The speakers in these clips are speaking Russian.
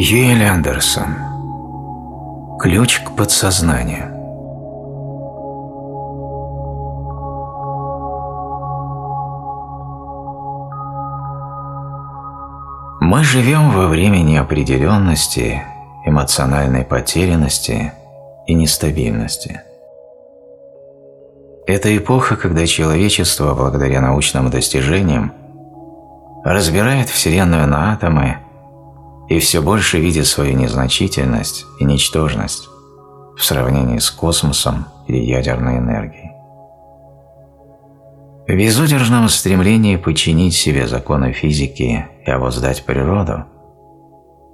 Юэль Андерсон Ключ к подсознанию Мы живем во время неопределенности, эмоциональной потерянности и нестабильности. Это эпоха, когда человечество, благодаря научным достижениям, разбирает Вселенную на атомы и все больше видит свою незначительность и ничтожность в сравнении с космосом или ядерной энергией. В безудержном стремлении подчинить себе законы физики и обуздать природу,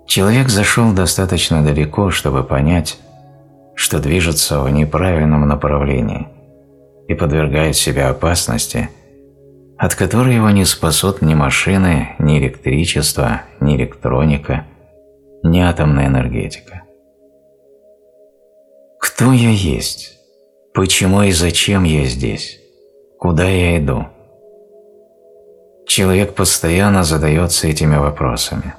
человек зашел достаточно далеко, чтобы понять, что движется в неправильном направлении и подвергает себя опасности – от которой его не спасут ни машины, ни электричество, ни электроника, ни атомная энергетика. Кто я есть? Почему и зачем я здесь? Куда я иду? Человек постоянно задается этими вопросами.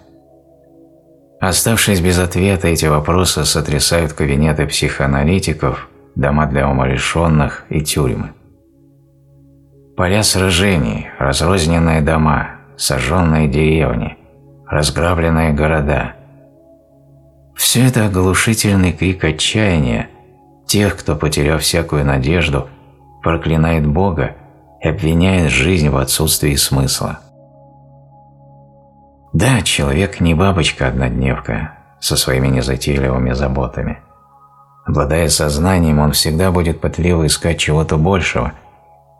Оставшись без ответа, эти вопросы сотрясают кабинеты психоаналитиков, дома для умалишенных и тюрьмы. Поля сражений, разрозненные дома, сожженные деревни, разграбленные города. Все это оглушительный крик отчаяния тех, кто, потеряв всякую надежду, проклинает Бога и обвиняет жизнь в отсутствии смысла. Да, человек не бабочка-однодневка со своими незатейливыми заботами. Обладая сознанием, он всегда будет пытливо искать чего-то большего –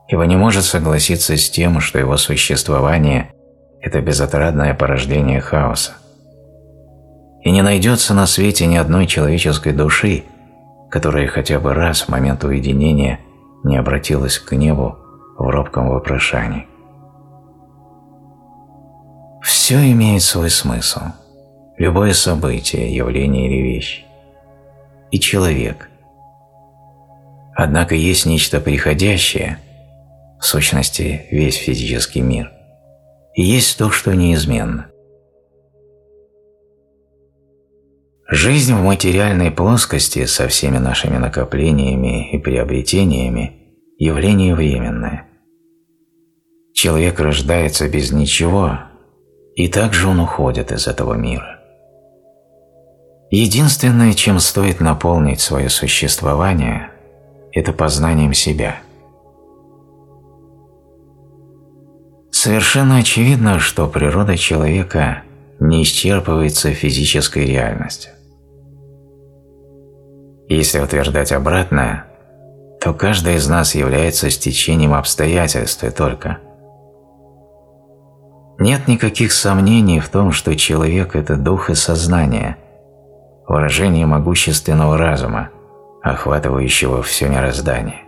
ибо не может согласиться с тем, что его существование – это безотрадное порождение хаоса. И не найдется на свете ни одной человеческой души, которая хотя бы раз в момент уединения не обратилась к небу в робком вопрошании. Все имеет свой смысл. Любое событие, явление или вещь. И человек. Однако есть нечто приходящее, в сущности весь физический мир, и есть то, что неизменно. Жизнь в материальной плоскости со всеми нашими накоплениями и приобретениями – явление временное. Человек рождается без ничего, и также он уходит из этого мира. Единственное, чем стоит наполнить свое существование – это познанием себя – Совершенно очевидно, что природа человека не исчерпывается физической реальностью. Если утверждать обратное, то каждый из нас является стечением обстоятельств и только. Нет никаких сомнений в том, что человек – это дух и сознание, выражение могущественного разума, охватывающего все мироздание.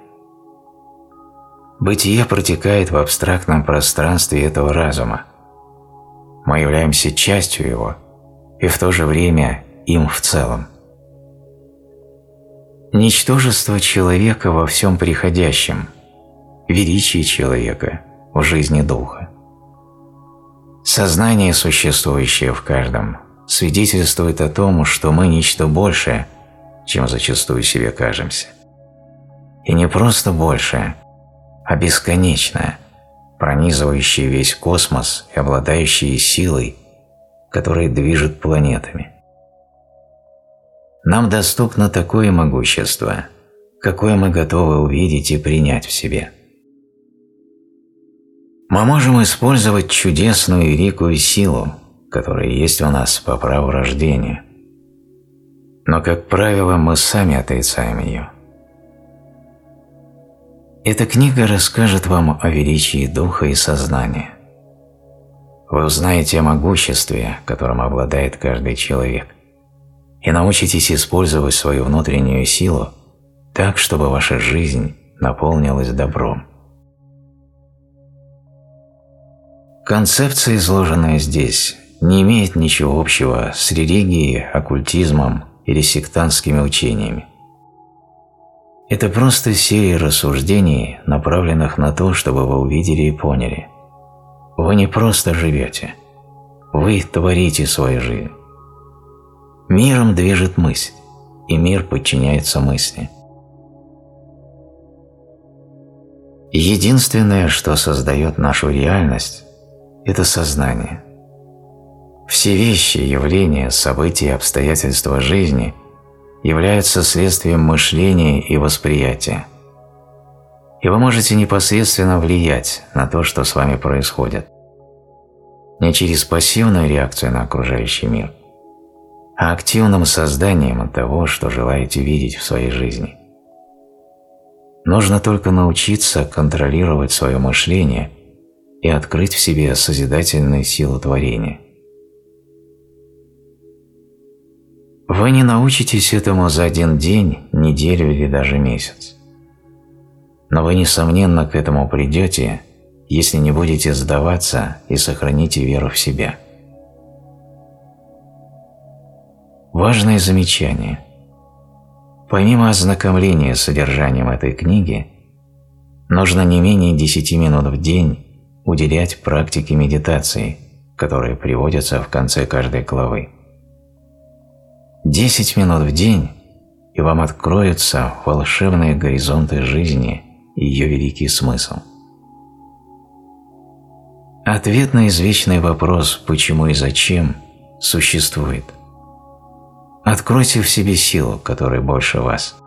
Бытие протекает в абстрактном пространстве этого разума. Мы являемся частью его и в то же время им в целом. Ничтожество человека во всем приходящем, величие человека в жизни духа. Сознание, существующее в каждом, свидетельствует о том, что мы нечто большее, чем зачастую себе кажемся. И не просто большее, а бесконечное, пронизывающее весь космос и обладающее силой, которая движет планетами. Нам доступно такое могущество, какое мы готовы увидеть и принять в себе. Мы можем использовать чудесную и великую силу, которая есть у нас по праву рождения. Но, как правило, мы сами отрицаем ее. Эта книга расскажет вам о величии духа и сознания. Вы узнаете о могуществе, которым обладает каждый человек, и научитесь использовать свою внутреннюю силу так, чтобы ваша жизнь наполнилась добром. Концепция, изложенная здесь, не имеет ничего общего с религией, оккультизмом или сектантскими учениями. Это просто серия рассуждений, направленных на то, чтобы вы увидели и поняли. Вы не просто живете. Вы творите свою жизнь. Миром движет мысль, и мир подчиняется мысли. Единственное, что создает нашу реальность, это сознание. Все вещи, явления, события, обстоятельства жизни являются следствием мышления и восприятия. И вы можете непосредственно влиять на то, что с вами происходит. Не через пассивную реакцию на окружающий мир, а активным созданием того, что желаете видеть в своей жизни. Нужно только научиться контролировать свое мышление и открыть в себе созидательную силу творения. Вы не научитесь этому за один день, неделю или даже месяц. Но вы, несомненно, к этому придете, если не будете сдаваться и сохраните веру в себя. Важное замечание. Помимо ознакомления с содержанием этой книги, нужно не менее 10 минут в день уделять практике медитации, которые приводятся в конце каждой главы. 10 минут в день, и вам откроются волшебные горизонты жизни и ее великий смысл. Ответ на извечный вопрос «почему и зачем» существует. Откройте в себе силу, которая больше вас,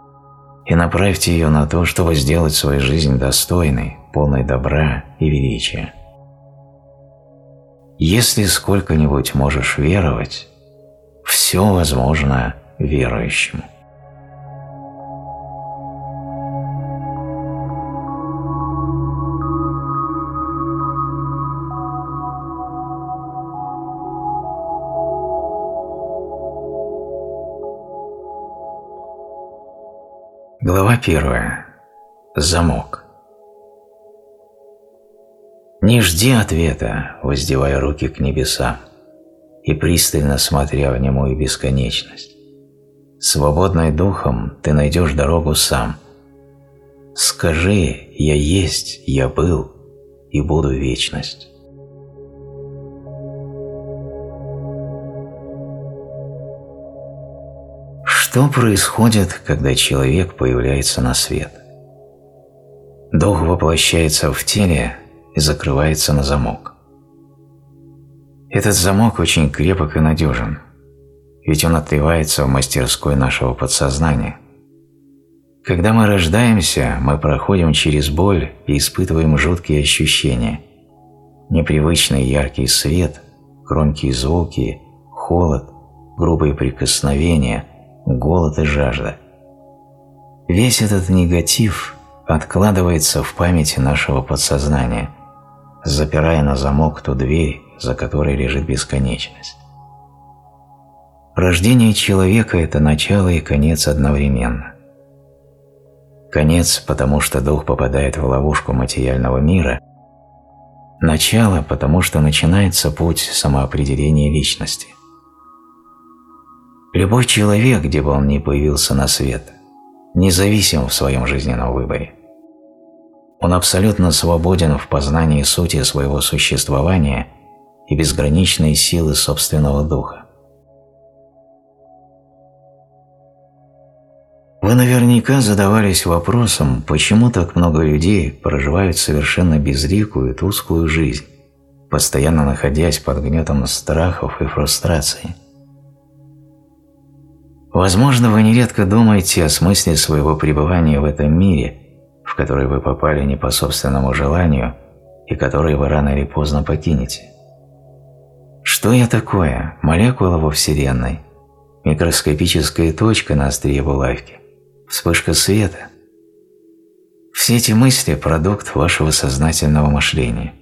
и направьте ее на то, чтобы сделать свою жизнь достойной, полной добра и величия. Если сколько-нибудь можешь веровать, все возможно верующему. Глава первая. Замок. Не жди ответа, воздевая руки к небесам и пристально смотря в немую бесконечность. Свободный духом ты найдешь дорогу сам. Скажи «Я есть, я был и буду вечность». Что происходит, когда человек появляется на свет? Дух воплощается в теле и закрывается на замок. Этот замок очень крепок и надежен, ведь он отливается в мастерской нашего подсознания. Когда мы рождаемся, мы проходим через боль и испытываем жуткие ощущения. Непривычный яркий свет, громкие звуки, холод, грубые прикосновения – голод и жажда. Весь этот негатив откладывается в памяти нашего подсознания, запирая на замок ту дверь, за которой лежит бесконечность. Рождение человека – это начало и конец одновременно. Конец, потому что дух попадает в ловушку материального мира, начало, потому что начинается путь самоопределения личности. Любой человек, где бы он ни появился на свет, независим в своем жизненном выборе. Он абсолютно свободен в познании сути своего существования и безграничной силы собственного духа. Вы наверняка задавались вопросом, почему так много людей проживают совершенно безликую, тусклую жизнь, постоянно находясь под гнетом страхов и фрустрации – Возможно, вы нередко думаете о смысле своего пребывания в этом мире, в который вы попали не по собственному желанию и который вы рано или поздно покинете. Что я такое? Молекула во Вселенной? Микроскопическая точка на острие булавки? Вспышка света? Все эти мысли – продукт вашего сознательного мышления.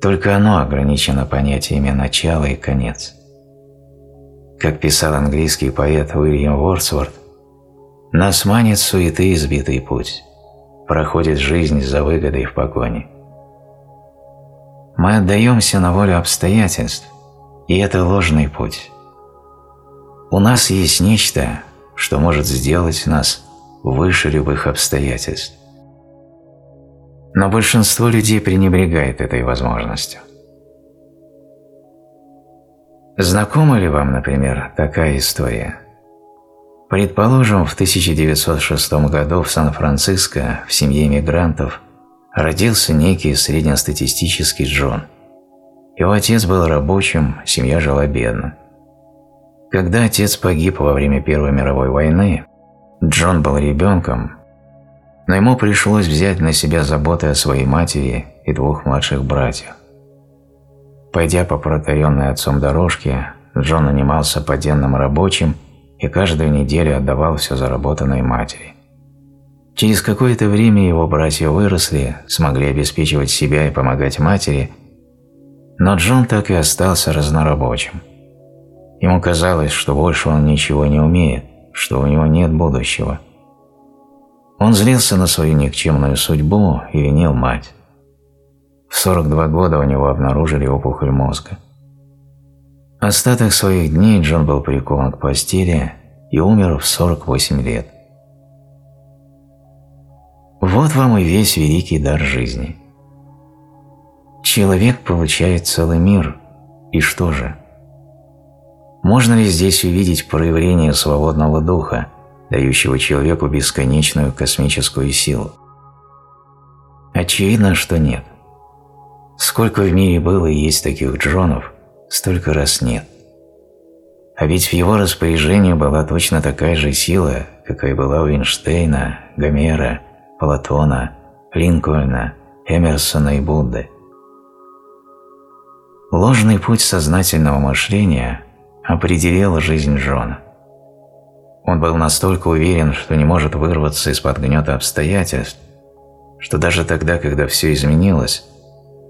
Только оно ограничено понятиями начала и конец. Как писал английский поэт Уильям Уордсворт, «Нас манит суеты избитый путь, проходит жизнь за выгодой в погоне. Мы отдаемся на волю обстоятельств, и это ложный путь. У нас есть нечто, что может сделать нас выше любых обстоятельств. Но большинство людей пренебрегает этой возможностью. Знакома ли вам, например, такая история? Предположим, в 1906 году в Сан-Франциско в семье иммигрантов родился некий среднестатистический Джон. Его отец был рабочим, семья жила бедно. Когда отец погиб во время Первой мировой войны, Джон был ребенком, но ему пришлось взять на себя заботы о своей матери и двух младших братьях. Пойдя по протаренной отцом дорожке, Джон нанимался поденным рабочим и каждую неделю отдавал все заработанной матери. Через какое-то время его братья выросли, смогли обеспечивать себя и помогать матери, но Джон так и остался разнорабочим. Ему казалось, что больше он ничего не умеет, что у него нет будущего. Он злился на свою никчемную судьбу и винил мать. В 42 года у него обнаружили опухоль мозга. Остаток своих дней Джон был прикован к постели и умер в 48 лет. Вот вам и весь великий дар жизни. Человек получает целый мир, и что же? Можно ли здесь увидеть проявление свободного духа, дающего человеку бесконечную космическую силу? Очевидно, что нет. Сколько в мире было и есть таких Джонов, столько раз нет. А ведь в его распоряжении была точно такая же сила, какая была у Эйнштейна, Гомера, Платона, Линкольна, Эмерсона и Будды. Ложный путь сознательного мышления определил жизнь Джона. Он был настолько уверен, что не может вырваться из-под гнета обстоятельств, что даже тогда, когда все изменилось,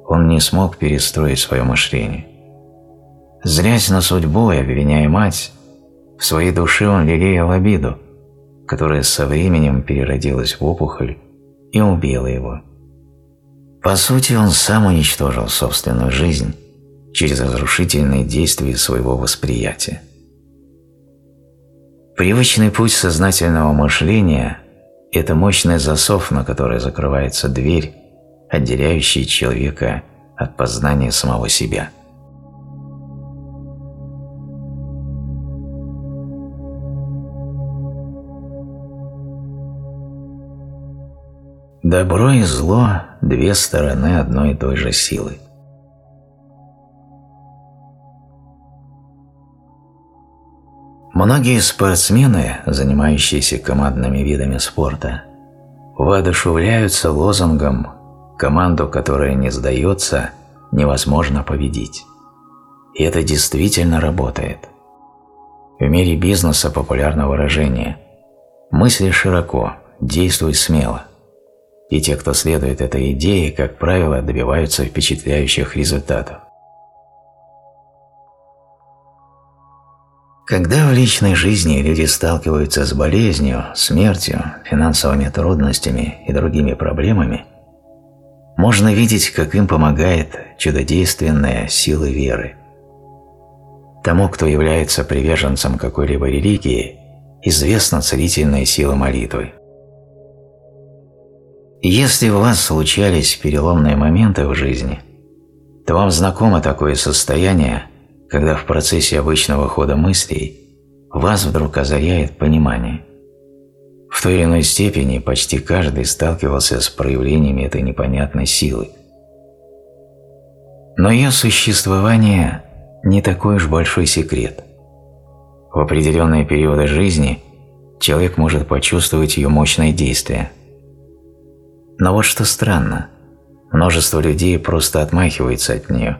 он не смог перестроить свое мышление. Злясь на судьбу и обвиняя мать, в своей душе он лелеял обиду, которая со временем переродилась в опухоль и убила его. По сути, он сам уничтожил собственную жизнь через разрушительные действия своего восприятия. Привычный путь сознательного мышления – это мощный засов, на который закрывается дверь, отделяющий человека от познания самого себя. Добро и зло – две стороны одной и той же силы. Многие спортсмены, занимающиеся командными видами спорта, воодушевляются лозунгом Команду, которая не сдается, невозможно победить. И это действительно работает. В мире бизнеса популярно выражение «мысли широко, действуй смело». И те, кто следует этой идее, как правило, добиваются впечатляющих результатов. Когда в личной жизни люди сталкиваются с болезнью, смертью, финансовыми трудностями и другими проблемами, можно видеть, как им помогает чудодейственная сила веры. Тому, кто является приверженцем какой-либо религии, известна целительная сила молитвы. Если у вас случались переломные моменты в жизни, то вам знакомо такое состояние, когда в процессе обычного хода мыслей вас вдруг озаряет понимание – в той или иной степени почти каждый сталкивался с проявлениями этой непонятной силы. Но ее существование не такой уж большой секрет. В определенные периоды жизни человек может почувствовать ее мощное действие. Но вот что странно, множество людей просто отмахивается от нее,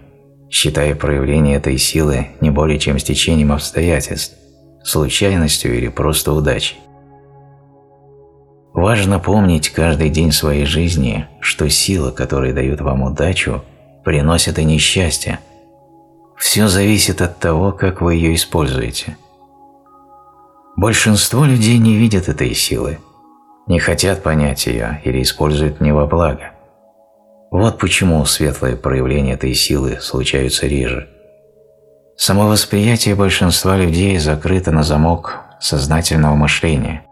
считая проявление этой силы не более чем стечением обстоятельств, случайностью или просто удачей. Важно помнить каждый день своей жизни, что сила, которая дает вам удачу, приносит и несчастье. Все зависит от того, как вы ее используете. Большинство людей не видят этой силы, не хотят понять ее или используют не во благо. Вот почему светлые проявления этой силы случаются реже. Самовосприятие большинства людей закрыто на замок сознательного мышления –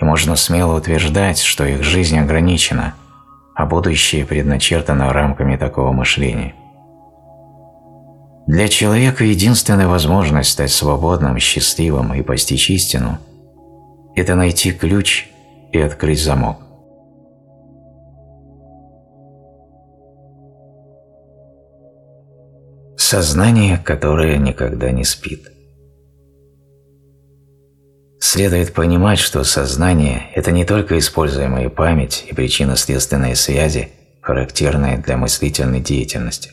и можно смело утверждать, что их жизнь ограничена, а будущее предначертано рамками такого мышления. Для человека единственная возможность стать свободным, счастливым и постичь истину – это найти ключ и открыть замок. Сознание, которое никогда не спит. Следует понимать, что сознание – это не только используемая память и причинно-следственные связи, характерные для мыслительной деятельности.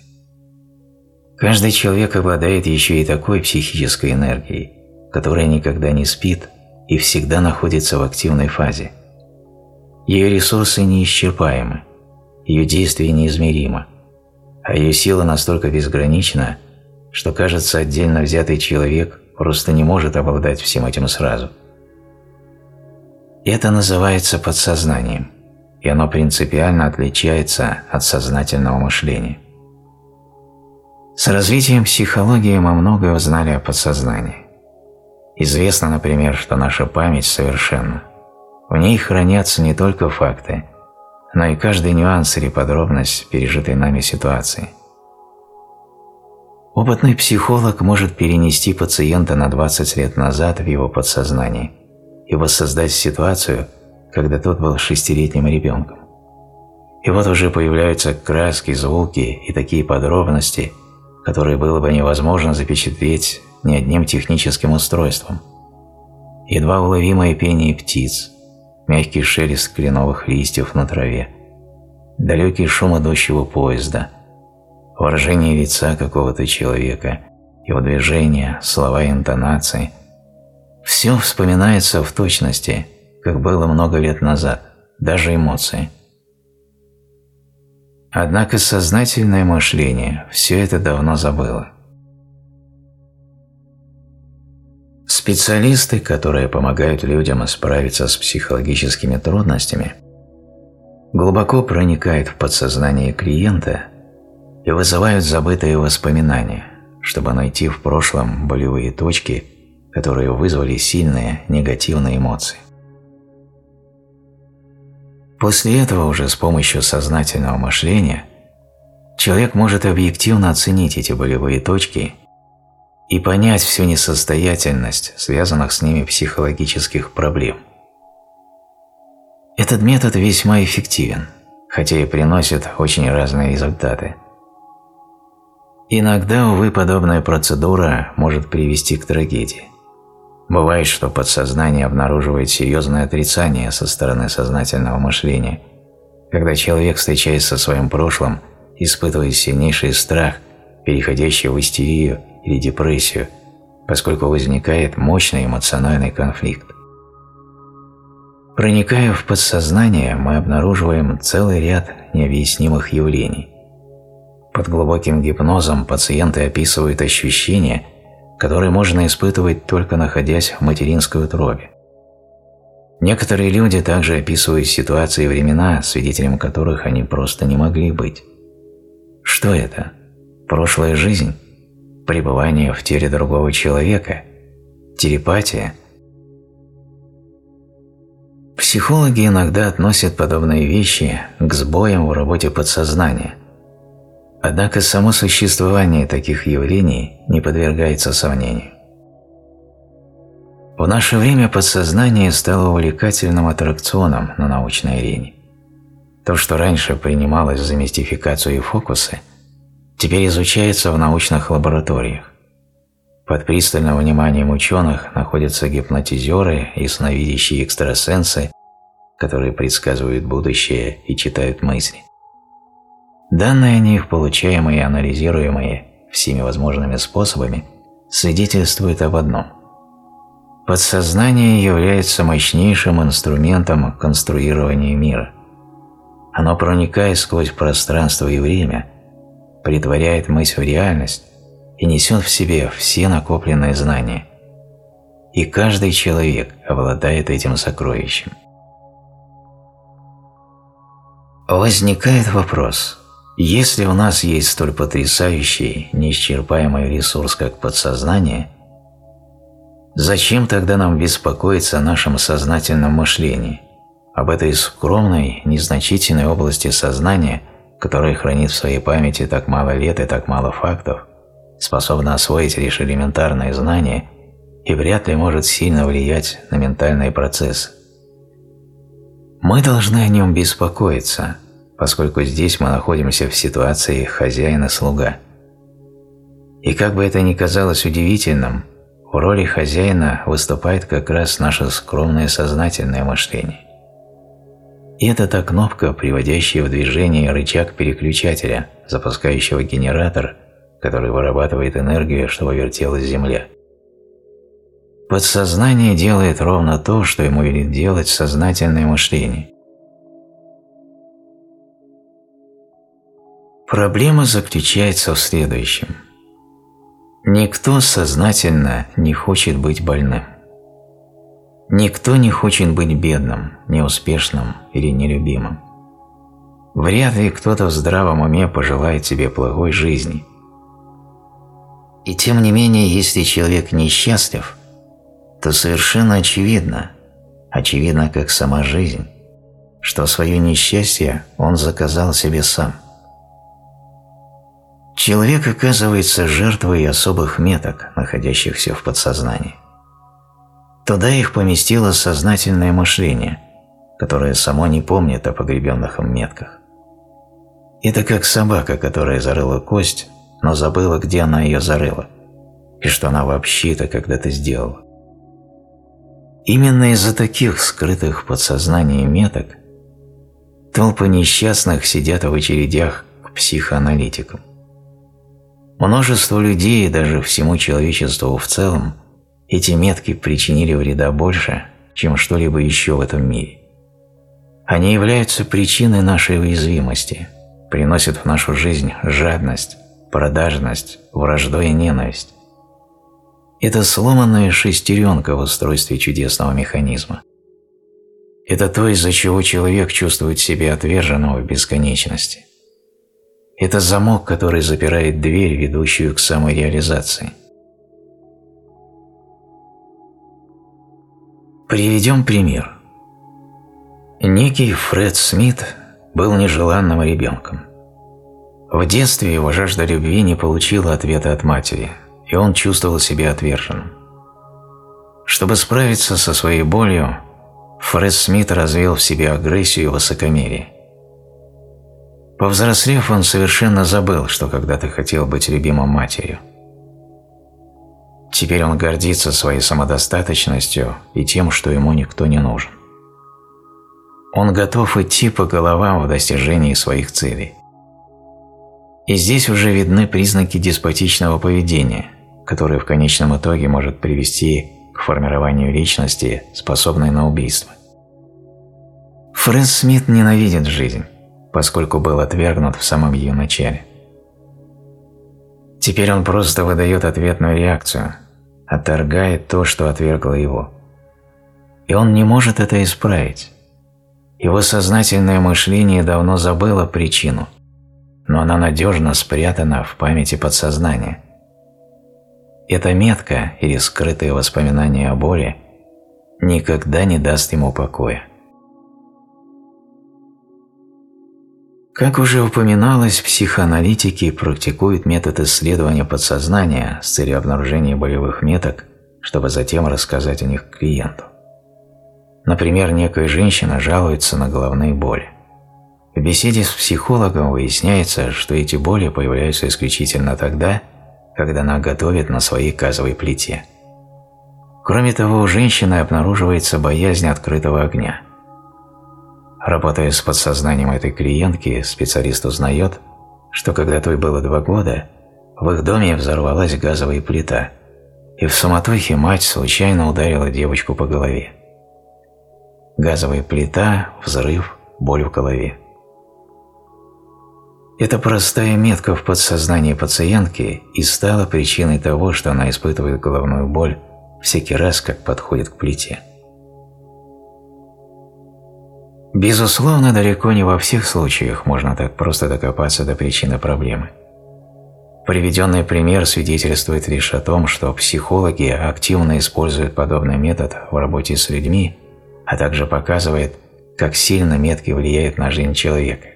Каждый человек обладает еще и такой психической энергией, которая никогда не спит и всегда находится в активной фазе. Ее ресурсы неисчерпаемы, ее действие неизмеримо, а ее сила настолько безгранична, что, кажется, отдельно взятый человек просто не может обладать всем этим сразу. Это называется подсознанием, и оно принципиально отличается от сознательного мышления. С развитием психологии мы многое узнали о подсознании. Известно, например, что наша память совершенна. В ней хранятся не только факты, но и каждый нюанс или подробность пережитой нами ситуации. Опытный психолог может перенести пациента на 20 лет назад в его подсознание и воссоздать ситуацию, когда тот был шестилетним ребенком. И вот уже появляются краски, звуки и такие подробности, которые было бы невозможно запечатлеть ни одним техническим устройством. Едва уловимое пение птиц, мягкий шелест кленовых листьев на траве, далекий шум идущего поезда – выражение лица какого-то человека, его движения, слова и интонации. Все вспоминается в точности, как было много лет назад, даже эмоции. Однако сознательное мышление все это давно забыло. Специалисты, которые помогают людям справиться с психологическими трудностями, глубоко проникают в подсознание клиента – и вызывают забытые воспоминания, чтобы найти в прошлом болевые точки, которые вызвали сильные негативные эмоции. После этого уже с помощью сознательного мышления человек может объективно оценить эти болевые точки и понять всю несостоятельность связанных с ними психологических проблем. Этот метод весьма эффективен, хотя и приносит очень разные результаты – Иногда, увы, подобная процедура может привести к трагедии. Бывает, что подсознание обнаруживает серьезное отрицание со стороны сознательного мышления, когда человек, встречаясь со своим прошлым, испытывает сильнейший страх, переходящий в истерию или депрессию, поскольку возникает мощный эмоциональный конфликт. Проникая в подсознание, мы обнаруживаем целый ряд необъяснимых явлений – под глубоким гипнозом пациенты описывают ощущения, которые можно испытывать только находясь в материнской утробе. Некоторые люди также описывают ситуации и времена, свидетелем которых они просто не могли быть. Что это? Прошлая жизнь? Пребывание в теле другого человека? Телепатия? Психологи иногда относят подобные вещи к сбоям в работе подсознания – Однако само существование таких явлений не подвергается сомнению. В наше время подсознание стало увлекательным аттракционом на научной арене. То, что раньше принималось за мистификацию и фокусы, теперь изучается в научных лабораториях. Под пристальным вниманием ученых находятся гипнотизеры и сновидящие экстрасенсы, которые предсказывают будущее и читают мысли. Данные о них, получаемые и анализируемые всеми возможными способами, свидетельствуют об одном. Подсознание является мощнейшим инструментом конструирования мира. Оно проникает сквозь пространство и время, притворяет мысль в реальность и несет в себе все накопленные знания. И каждый человек обладает этим сокровищем. Возникает вопрос – если у нас есть столь потрясающий, неисчерпаемый ресурс, как подсознание, зачем тогда нам беспокоиться о нашем сознательном мышлении, об этой скромной, незначительной области сознания, которая хранит в своей памяти так мало лет и так мало фактов, способна освоить лишь элементарные знания и вряд ли может сильно влиять на ментальные процессы. Мы должны о нем беспокоиться, поскольку здесь мы находимся в ситуации хозяина-слуга. И как бы это ни казалось удивительным, в роли хозяина выступает как раз наше скромное сознательное мышление. Это та кнопка, приводящая в движение рычаг переключателя, запускающего генератор, который вырабатывает энергию, чтобы вертелась Земля. Подсознание делает ровно то, что ему велит делать сознательное мышление. Проблема заключается в следующем. Никто сознательно не хочет быть больным. Никто не хочет быть бедным, неуспешным или нелюбимым. Вряд ли кто-то в здравом уме пожелает себе плохой жизни. И тем не менее, если человек несчастлив, то совершенно очевидно, очевидно как сама жизнь, что свое несчастье он заказал себе сам. Человек оказывается жертвой особых меток, находящихся в подсознании. Туда их поместило сознательное мышление, которое само не помнит о погребенных им метках. Это как собака, которая зарыла кость, но забыла, где она ее зарыла, и что она вообще это когда-то сделала. Именно из-за таких скрытых в подсознании меток толпы несчастных сидят в очередях к психоаналитикам. Множество людей даже всему человечеству в целом – эти метки причинили вреда больше, чем что-либо еще в этом мире. Они являются причиной нашей уязвимости, приносят в нашу жизнь жадность, продажность, вражду и ненависть. Это сломанная шестеренка в устройстве чудесного механизма. Это то, из-за чего человек чувствует себя отверженным в бесконечности. Это замок, который запирает дверь, ведущую к самореализации. Приведем пример. Некий Фред Смит был нежеланным ребенком. В детстве его жажда любви не получила ответа от матери, и он чувствовал себя отверженным. Чтобы справиться со своей болью, Фред Смит развил в себе агрессию и высокомерие. Повзрослев, он совершенно забыл, что когда-то хотел быть любимым матерью. Теперь он гордится своей самодостаточностью и тем, что ему никто не нужен. Он готов идти по головам в достижении своих целей. И здесь уже видны признаки деспотичного поведения, которое в конечном итоге может привести к формированию личности, способной на убийство. Фред Смит ненавидит жизнь, поскольку был отвергнут в самом ее начале. Теперь он просто выдает ответную реакцию, отторгает то, что отвергло его. И он не может это исправить. Его сознательное мышление давно забыло причину, но она надежно спрятана в памяти подсознания. Эта метка или скрытые воспоминания о боли никогда не даст ему покоя. Как уже упоминалось, психоаналитики практикуют метод исследования подсознания с целью обнаружения болевых меток, чтобы затем рассказать о них клиенту. Например, некая женщина жалуется на головные боли. В беседе с психологом выясняется, что эти боли появляются исключительно тогда, когда она готовит на своей газовой плите. Кроме того, у женщины обнаруживается боязнь открытого огня – Работая с подсознанием этой клиентки, специалист узнает, что когда той было два года, в их доме взорвалась газовая плита, и в суматохе мать случайно ударила девочку по голове. Газовая плита, взрыв, боль в голове. Эта простая метка в подсознании пациентки и стала причиной того, что она испытывает головную боль всякий раз, как подходит к плите. Безусловно, далеко не во всех случаях можно так просто докопаться до причины проблемы. Приведенный пример свидетельствует лишь о том, что психологи активно используют подобный метод в работе с людьми, а также показывает, как сильно метки влияют на жизнь человека.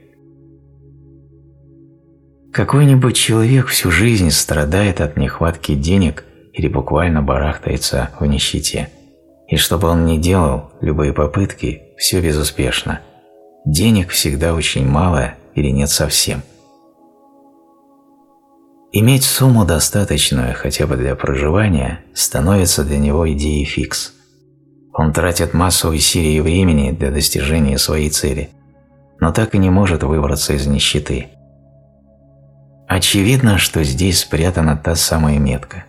Какой-нибудь человек всю жизнь страдает от нехватки денег или буквально барахтается в нищете. И что бы он ни делал, любые попытки, все безуспешно. Денег всегда очень мало или нет совсем. Иметь сумму достаточную хотя бы для проживания становится для него идеей фикс. Он тратит массу усилий и времени для достижения своей цели, но так и не может выбраться из нищеты. Очевидно, что здесь спрятана та самая метка.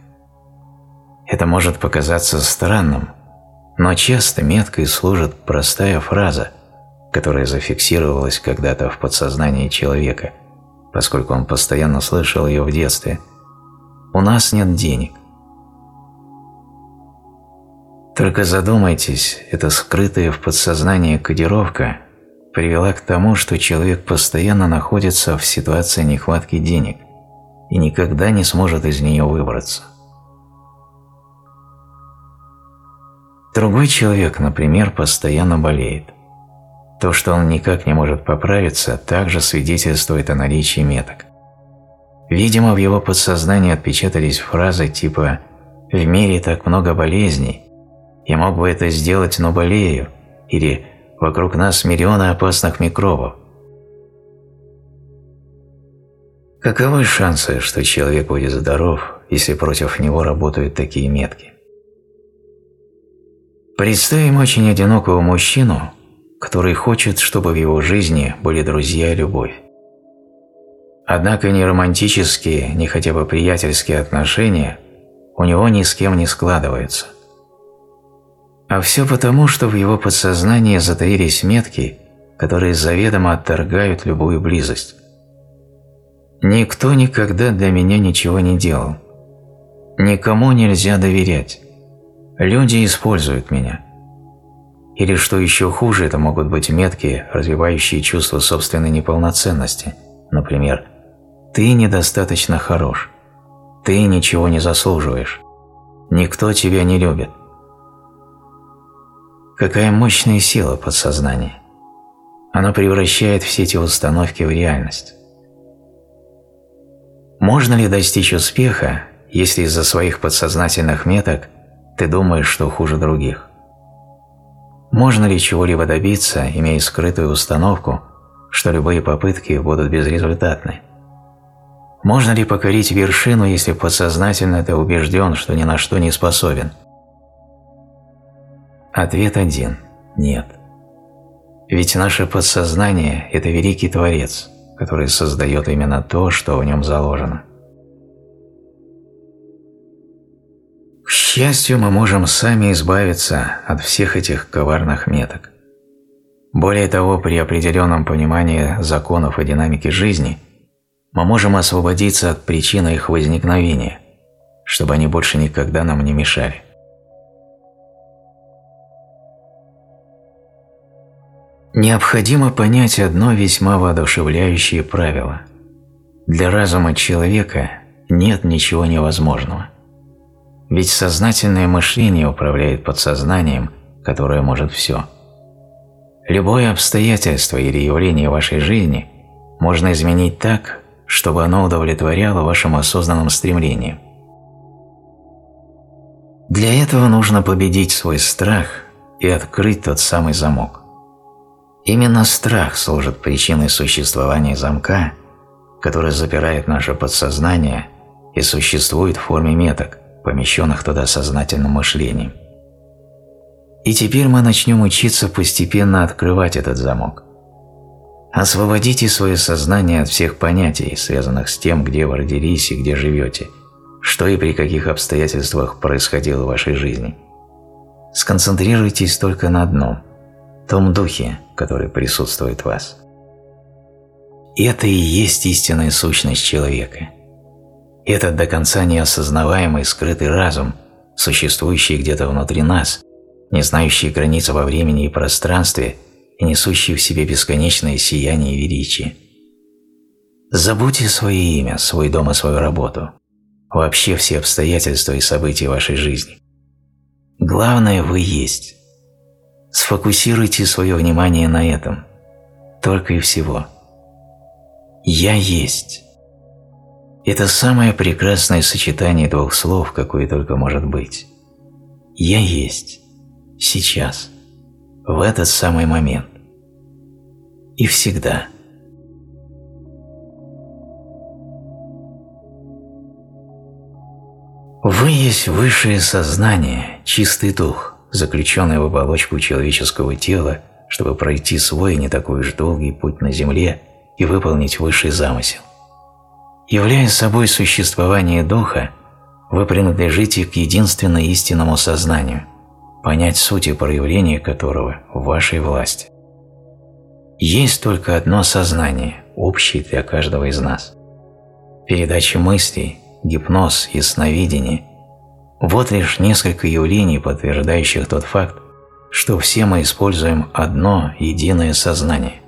Это может показаться странным, но часто меткой служит простая фраза, которая зафиксировалась когда-то в подсознании человека, поскольку он постоянно слышал ее в детстве. «У нас нет денег». Только задумайтесь, эта скрытая в подсознании кодировка привела к тому, что человек постоянно находится в ситуации нехватки денег и никогда не сможет из нее выбраться. Другой человек, например, постоянно болеет. То, что он никак не может поправиться, также свидетельствует о наличии меток. Видимо, в его подсознании отпечатались фразы типа «В мире так много болезней, я мог бы это сделать, но болею» или Вокруг нас миллионы опасных микробов. Каковы шансы, что человек будет здоров, если против него работают такие метки? Представим очень одинокого мужчину, который хочет, чтобы в его жизни были друзья и любовь. Однако ни романтические, ни хотя бы приятельские отношения у него ни с кем не складываются – а все потому, что в его подсознании затаились метки, которые заведомо отторгают любую близость. Никто никогда для меня ничего не делал. Никому нельзя доверять. Люди используют меня. Или что еще хуже, это могут быть метки, развивающие чувство собственной неполноценности. Например, «ты недостаточно хорош», «ты ничего не заслуживаешь», «никто тебя не любит», Какая мощная сила подсознания. Оно превращает все эти установки в реальность. Можно ли достичь успеха, если из-за своих подсознательных меток ты думаешь, что хуже других? Можно ли чего-либо добиться, имея скрытую установку, что любые попытки будут безрезультатны? Можно ли покорить вершину, если подсознательно ты убежден, что ни на что не способен – Ответ один – нет. Ведь наше подсознание – это великий Творец, который создает именно то, что в нем заложено. Счастью, мы можем сами избавиться от всех этих коварных меток. Более того, при определенном понимании законов и динамики жизни мы можем освободиться от причины их возникновения, чтобы они больше никогда нам не мешали. Необходимо понять одно весьма воодушевляющее правило. Для разума человека нет ничего невозможного. Ведь сознательное мышление управляет подсознанием, которое может все. Любое обстоятельство или явление вашей жизни можно изменить так, чтобы оно удовлетворяло вашим осознанным стремлениям. Для этого нужно победить свой страх и открыть тот самый замок. Именно страх служит причиной существования замка, который запирает наше подсознание и существует в форме меток, помещенных туда сознательным мышлением. И теперь мы начнем учиться постепенно открывать этот замок. Освободите свое сознание от всех понятий, связанных с тем, где вы родились и где живете, что и при каких обстоятельствах происходило в вашей жизни. Сконцентрируйтесь только на одном – том духе, который присутствует в вас. Это и есть истинная сущность человека. Этот до конца неосознаваемый скрытый разум, существующий где-то внутри нас, не знающий границ во времени и пространстве и несущий в себе бесконечное сияние и величие. Забудьте свое имя, свой дом и свою работу, вообще все обстоятельства и события вашей жизни. Главное – вы есть. Сфокусируйте свое внимание на этом. Только и всего. Я есть. Это самое прекрасное сочетание двух слов, какое только может быть. «Я есть. Сейчас. В этот самый момент. И всегда». Вы есть высшее сознание, чистый дух, заключенный в оболочку человеческого тела, чтобы пройти свой не такой уж долгий путь на Земле и выполнить высший замысел. Являя собой существование духа, вы принадлежите к единственно истинному сознанию, понять суть и проявление которого в вашей власти. Есть только одно сознание, общее для каждого из нас. Передача мыслей, гипноз и сновидение – вот лишь несколько явлений, подтверждающих тот факт, что все мы используем одно единое сознание.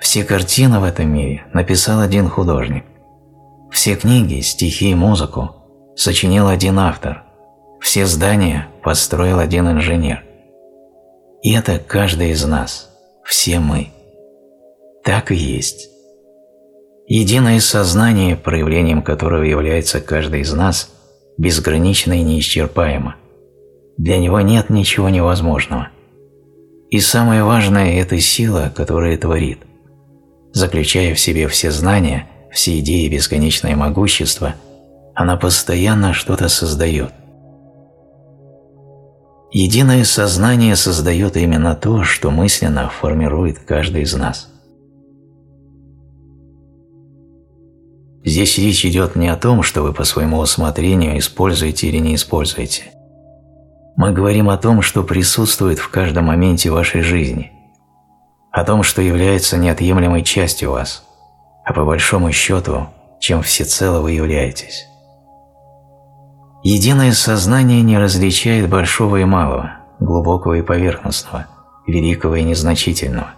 Все картины в этом мире написал один художник. Все книги, стихи и музыку сочинил один автор. Все здания построил один инженер. И это каждый из нас, все мы. Так и есть. Единое сознание, проявлением которого является каждый из нас, безгранично и неисчерпаемо. Для него нет ничего невозможного. И самое важное – это сила, которая творит. Заключая в себе все знания, все идеи бесконечное могущество, она постоянно что-то создает. Единое сознание создает именно то, что мысленно формирует каждый из нас – Здесь речь идет не о том, что вы по своему усмотрению используете или не используете. Мы говорим о том, что присутствует в каждом моменте вашей жизни, о том, что является неотъемлемой частью вас, а по большому счету, чем всецело вы являетесь. Единое сознание не различает большого и малого, глубокого и поверхностного, великого и незначительного.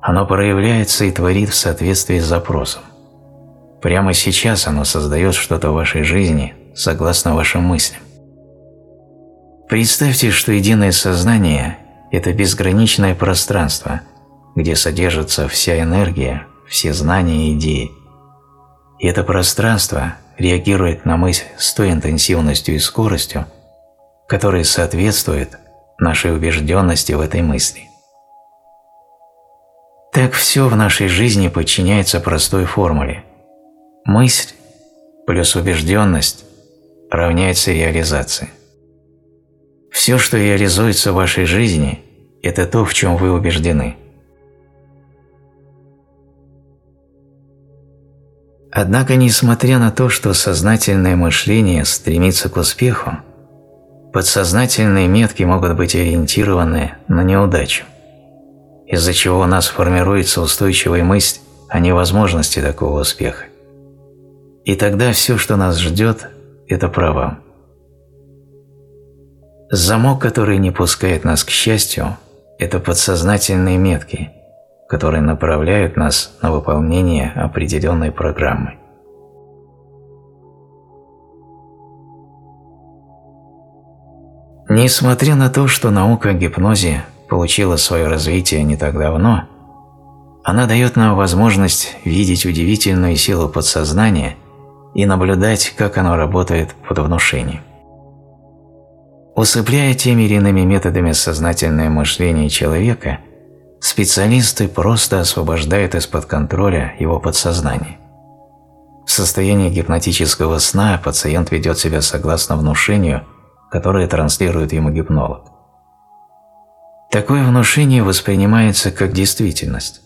Оно проявляется и творит в соответствии с запросом. Прямо сейчас оно создает что-то в вашей жизни согласно вашим мыслям. Представьте, что единое сознание – это безграничное пространство, где содержится вся энергия, все знания и идеи. И это пространство реагирует на мысль с той интенсивностью и скоростью, которая соответствует нашей убежденности в этой мысли. Так все в нашей жизни подчиняется простой формуле – Мысль плюс убежденность равняется реализации. Все, что реализуется в вашей жизни, это то, в чем вы убеждены. Однако, несмотря на то, что сознательное мышление стремится к успеху, подсознательные метки могут быть ориентированы на неудачу, из-за чего у нас формируется устойчивая мысль о невозможности такого успеха. И тогда все, что нас ждет, это провал. Замок, который не пускает нас к счастью, это подсознательные метки, которые направляют нас на выполнение определенной программы. Несмотря на то, что наука о гипнозе получила свое развитие не так давно, она дает нам возможность видеть удивительную силу подсознания и наблюдать, как оно работает под внушением. Усыпляя теми или иными методами сознательное мышление человека, специалисты просто освобождают из-под контроля его подсознание. В состоянии гипнотического сна пациент ведет себя согласно внушению, которое транслирует ему гипнолог. Такое внушение воспринимается как действительность,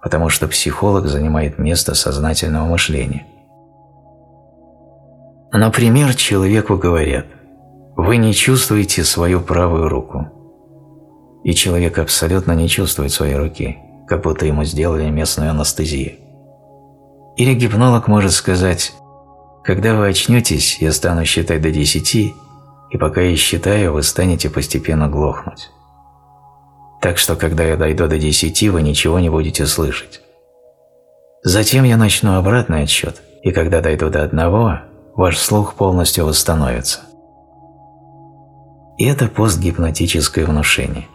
потому что психолог занимает место сознательного мышления – Например, человеку говорят «Вы не чувствуете свою правую руку». И человек абсолютно не чувствует своей руки, как будто ему сделали местную анестезию. Или гипнолог может сказать «Когда вы очнетесь, я стану считать до десяти, и пока я считаю, вы станете постепенно глохнуть. Так что, когда я дойду до десяти, вы ничего не будете слышать. Затем я начну обратный отсчет, и когда дойду до одного, ваш слух полностью восстановится. И это постгипнотическое внушение.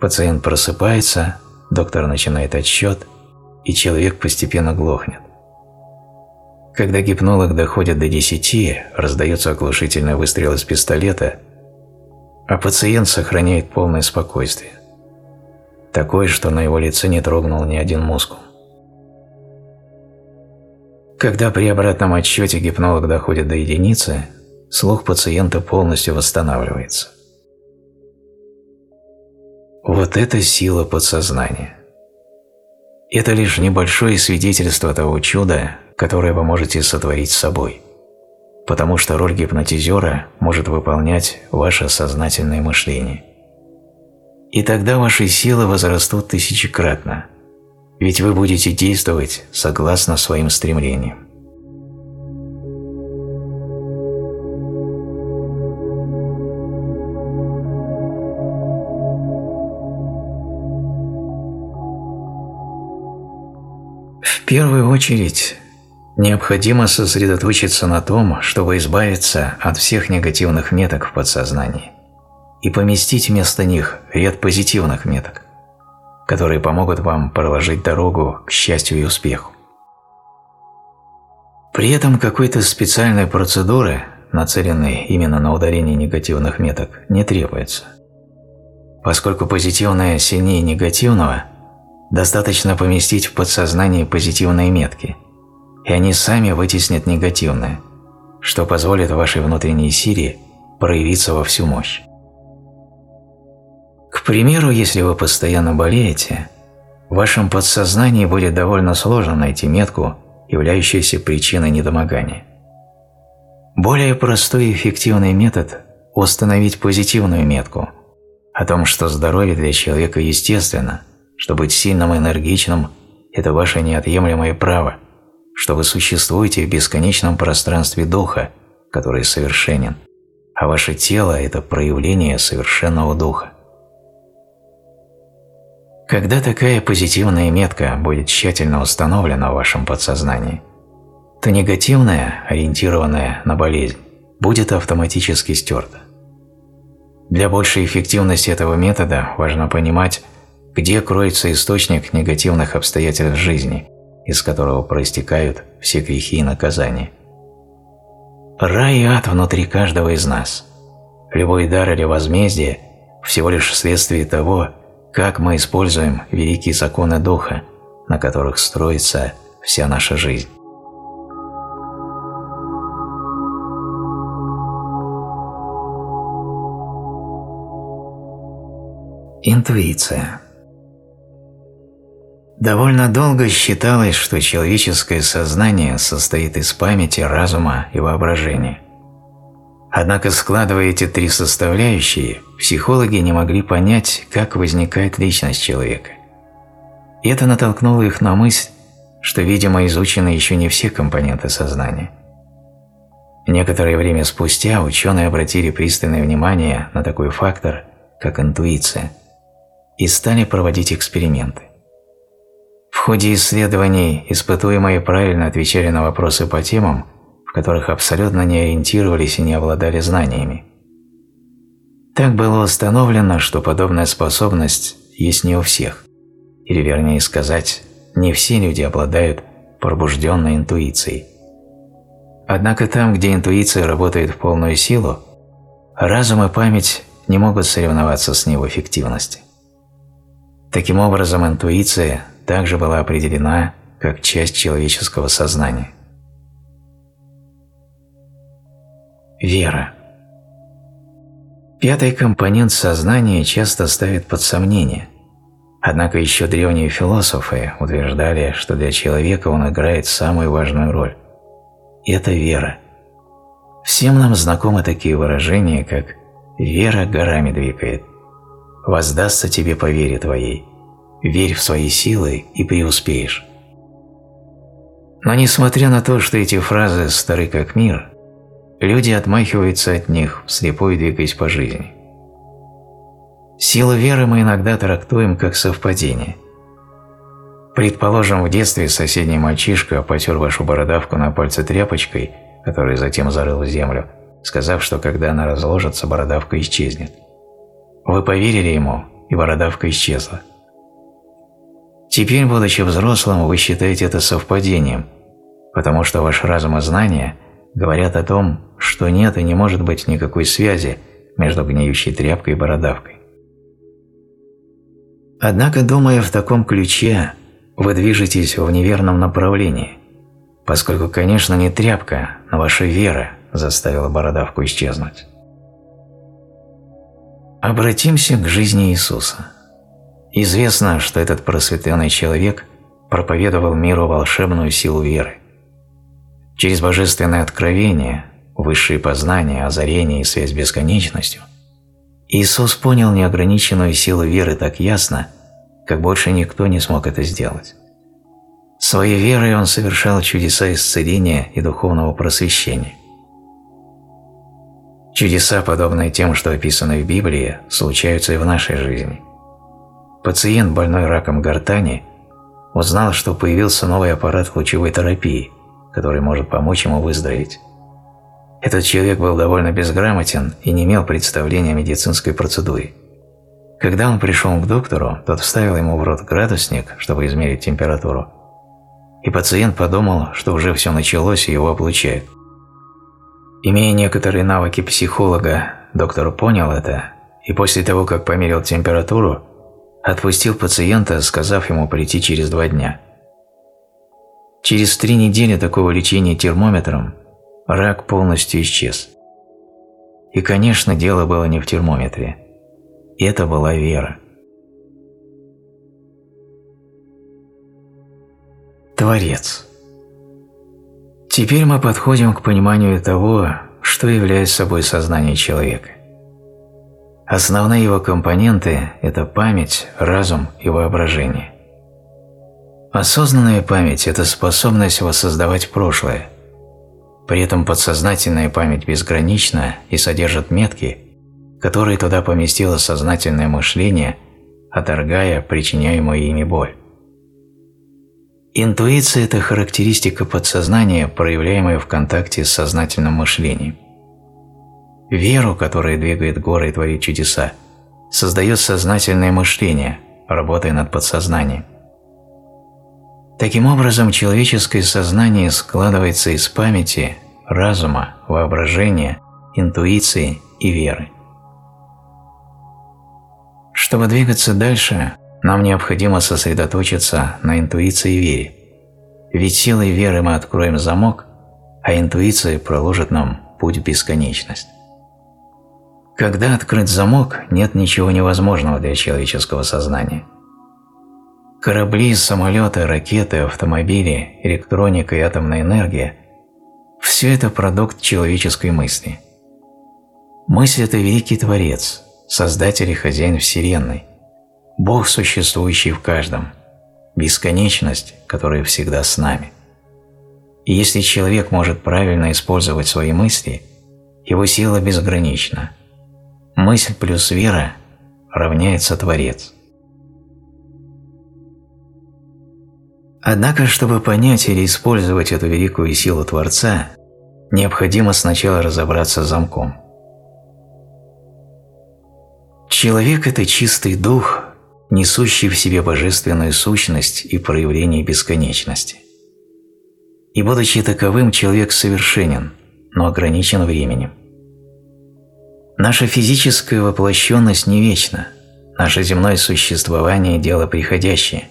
Пациент просыпается, доктор начинает отсчет, и человек постепенно глохнет. Когда гипнолог доходит до 10, раздается оглушительный выстрел из пистолета, а пациент сохраняет полное спокойствие. Такое, что на его лице не трогнул ни один мускул. Когда при обратном отсчете гипнолог доходит до единицы, слух пациента полностью восстанавливается. Вот это сила подсознания. Это лишь небольшое свидетельство того чуда, которое вы можете сотворить с собой, потому что роль гипнотизера может выполнять ваше сознательное мышление. И тогда ваши силы возрастут тысячекратно – ведь вы будете действовать согласно своим стремлениям. В первую очередь, необходимо сосредоточиться на том, чтобы избавиться от всех негативных меток в подсознании и поместить вместо них ряд позитивных меток которые помогут вам проложить дорогу к счастью и успеху. При этом какой-то специальной процедуры, нацеленной именно на удаление негативных меток, не требуется. Поскольку позитивное сильнее негативного, достаточно поместить в подсознание позитивные метки, и они сами вытеснят негативное, что позволит вашей внутренней силе проявиться во всю мощь. К примеру, если вы постоянно болеете, в вашем подсознании будет довольно сложно найти метку, являющуюся причиной недомогания. Более простой и эффективный метод – установить позитивную метку о том, что здоровье для человека естественно, что быть сильным и энергичным – это ваше неотъемлемое право, что вы существуете в бесконечном пространстве духа, который совершенен, а ваше тело – это проявление совершенного духа. Когда такая позитивная метка будет тщательно установлена в вашем подсознании, то негативная, ориентированная на болезнь, будет автоматически стерта. Для большей эффективности этого метода важно понимать, где кроется источник негативных обстоятельств жизни, из которого проистекают все грехи и наказания. Рай и ад внутри каждого из нас. Любой дар или возмездие – всего лишь следствие того, как мы используем великие законы Духа, на которых строится вся наша жизнь. Интуиция Довольно долго считалось, что человеческое сознание состоит из памяти, разума и воображения – Однако, складывая эти три составляющие, психологи не могли понять, как возникает личность человека. И это натолкнуло их на мысль, что, видимо, изучены еще не все компоненты сознания. Некоторое время спустя ученые обратили пристальное внимание на такой фактор, как интуиция, и стали проводить эксперименты. Ходе исследований испытуемые правильно отвечали на вопросы по темам, в которых абсолютно не ориентировались и не обладали знаниями. Так было установлено, что подобная способность есть не у всех, или вернее сказать, не все люди обладают пробужденной интуицией. Однако там, где интуиция работает в полную силу, разум и память не могут соревноваться с ней в эффективности. Таким образом, интуиция также была определена как часть человеческого сознания. Вера. Пятый компонент сознания часто ставит под сомнение. Однако еще древние философы утверждали, что для человека он играет самую важную роль. Это вера. Всем нам знакомы такие выражения, как «вера горами двигает», «воздастся тебе по вере твоей», «верь в свои силы и преуспеешь». Но несмотря на то, что эти фразы стары как мир, Люди отмахиваются от них, слепой двигаясь по жизни. Силу веры мы иногда трактуем как совпадение. Предположим, в детстве соседний мальчишка потер вашу бородавку на пальце тряпочкой, которую затем зарыл в землю, сказав, что когда она разложится, бородавка исчезнет. Вы поверили ему, и бородавка исчезла. Теперь, будучи взрослым, вы считаете это совпадением, потому что ваш разум и знания говорят о том, что нет и не может быть никакой связи между гниющей тряпкой и бородавкой. Однако, думая в таком ключе, вы движетесь в неверном направлении, поскольку, конечно, не тряпка, но ваша вера заставила бородавку исчезнуть. Обратимся к жизни Иисуса. Известно, что этот просветленный человек проповедовал миру волшебную силу веры. Через божественное откровение, высшие познания, озарение и связь с бесконечностью, Иисус понял неограниченную силу веры так ясно, как больше никто не смог это сделать. Своей верой он совершал чудеса исцеления и духовного просвещения. Чудеса, подобные тем, что описаны в Библии, случаются и в нашей жизни. Пациент, больной раком гортани, узнал, что появился новый аппарат лучевой терапии, который может помочь ему выздороветь. Этот человек был довольно безграмотен и не имел представления о медицинской процедуре. Когда он пришел к доктору, тот вставил ему в рот градусник, чтобы измерить температуру, и пациент подумал, что уже все началось и его облучают. Имея некоторые навыки психолога, доктор понял это и после того, как померил температуру, отпустил пациента, сказав ему прийти через два дня. Через три недели такого лечения термометром рак полностью исчез. И, конечно, дело было не в термометре. Это была вера. Творец. Теперь мы подходим к пониманию того, что является собой сознание человека. Основные его компоненты – это память, разум и воображение. Осознанная память – это способность воссоздавать прошлое. При этом подсознательная память безгранична и содержит метки, которые туда поместило сознательное мышление, отторгая причиняемую ими боль. Интуиция – это характеристика подсознания, проявляемая в контакте с сознательным мышлением. Веру, которая двигает горы и творит чудеса, создает сознательное мышление, работая над подсознанием. Таким образом, человеческое сознание складывается из памяти, разума, воображения, интуиции и веры. Чтобы двигаться дальше, нам необходимо сосредоточиться на интуиции и вере. Ведь силой веры мы откроем замок, а интуиция проложит нам путь в бесконечность. Когда открыт замок, нет ничего невозможного для человеческого сознания. Корабли, самолеты, ракеты, автомобили, электроника и атомная энергия – все это продукт человеческой мысли. Мысль – это великий Творец, Создатель и Хозяин Вселенной, Бог, существующий в каждом, бесконечность, которая всегда с нами. И если человек может правильно использовать свои мысли, его сила безгранична. Мысль плюс вера равняется Творец. Однако, чтобы понять или использовать эту великую силу Творца, необходимо сначала разобраться с замком. Человек – это чистый дух, несущий в себе божественную сущность и проявление бесконечности. И будучи таковым, человек совершенен, но ограничен временем. Наша физическая воплощенность не вечна, наше земное существование – дело приходящее.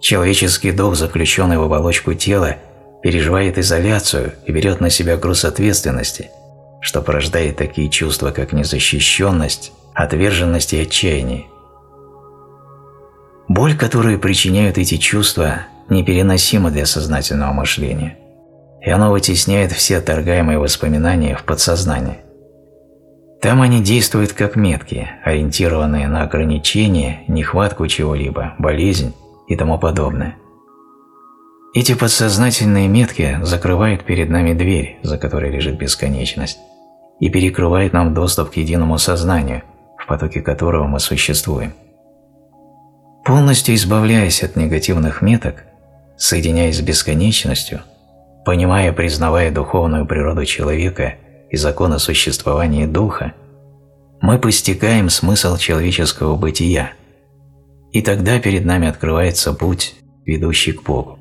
Человеческий дух, заключенный в оболочку тела, переживает изоляцию и берет на себя груз ответственности, что порождает такие чувства, как незащищенность, отверженность и отчаяние – Боль, которую причиняют эти чувства, непереносима для сознательного мышления, и оно вытесняет все отторгаемые воспоминания в подсознание. Там они действуют как метки, ориентированные на ограничение, нехватку чего-либо, болезнь и тому подобное. Эти подсознательные метки закрывают перед нами дверь, за которой лежит бесконечность, и перекрывают нам доступ к единому сознанию, в потоке которого мы существуем. Полностью избавляясь от негативных меток, соединяясь с бесконечностью, понимая и признавая духовную природу человека и закона существования духа, мы постигаем смысл человеческого бытия, и тогда перед нами открывается путь, ведущий к Богу.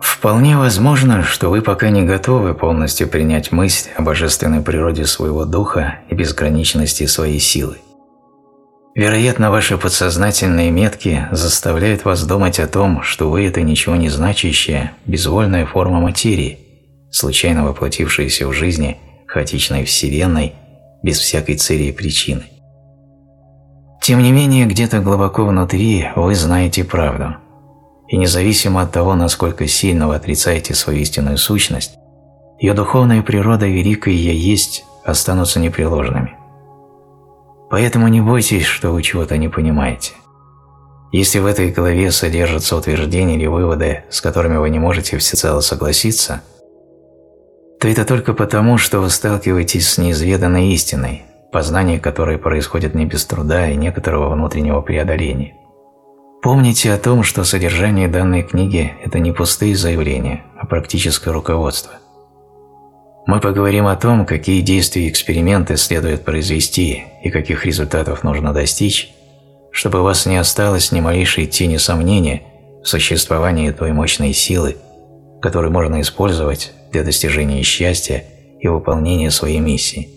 Вполне возможно, что вы пока не готовы полностью принять мысль о божественной природе своего духа и безграничности своей силы – Вероятно, ваши подсознательные метки заставляют вас думать о том, что вы – это ничего не значащая, безвольная форма материи, случайно воплотившаяся в жизни хаотичной вселенной, без всякой цели и причины. Тем не менее, где-то глубоко внутри вы знаете правду – и независимо от того, насколько сильно вы отрицаете свою истинную сущность, ее духовная природа великая «Я есть» останутся непреложными. Поэтому не бойтесь, что вы чего-то не понимаете. Если в этой голове содержатся утверждения или выводы, с которыми вы не можете всецело согласиться, то это только потому, что вы сталкиваетесь с неизведанной истиной, познание которой происходит не без труда и некоторого внутреннего преодоления. Помните о том, что содержание данной книги – это не пустые заявления, а практическое руководство. Мы поговорим о том, какие действия и эксперименты следует произвести и каких результатов нужно достичь, чтобы у вас не осталось ни малейшей тени сомнения в существовании той мощной силы, которую можно использовать для достижения счастья и выполнения своей миссии.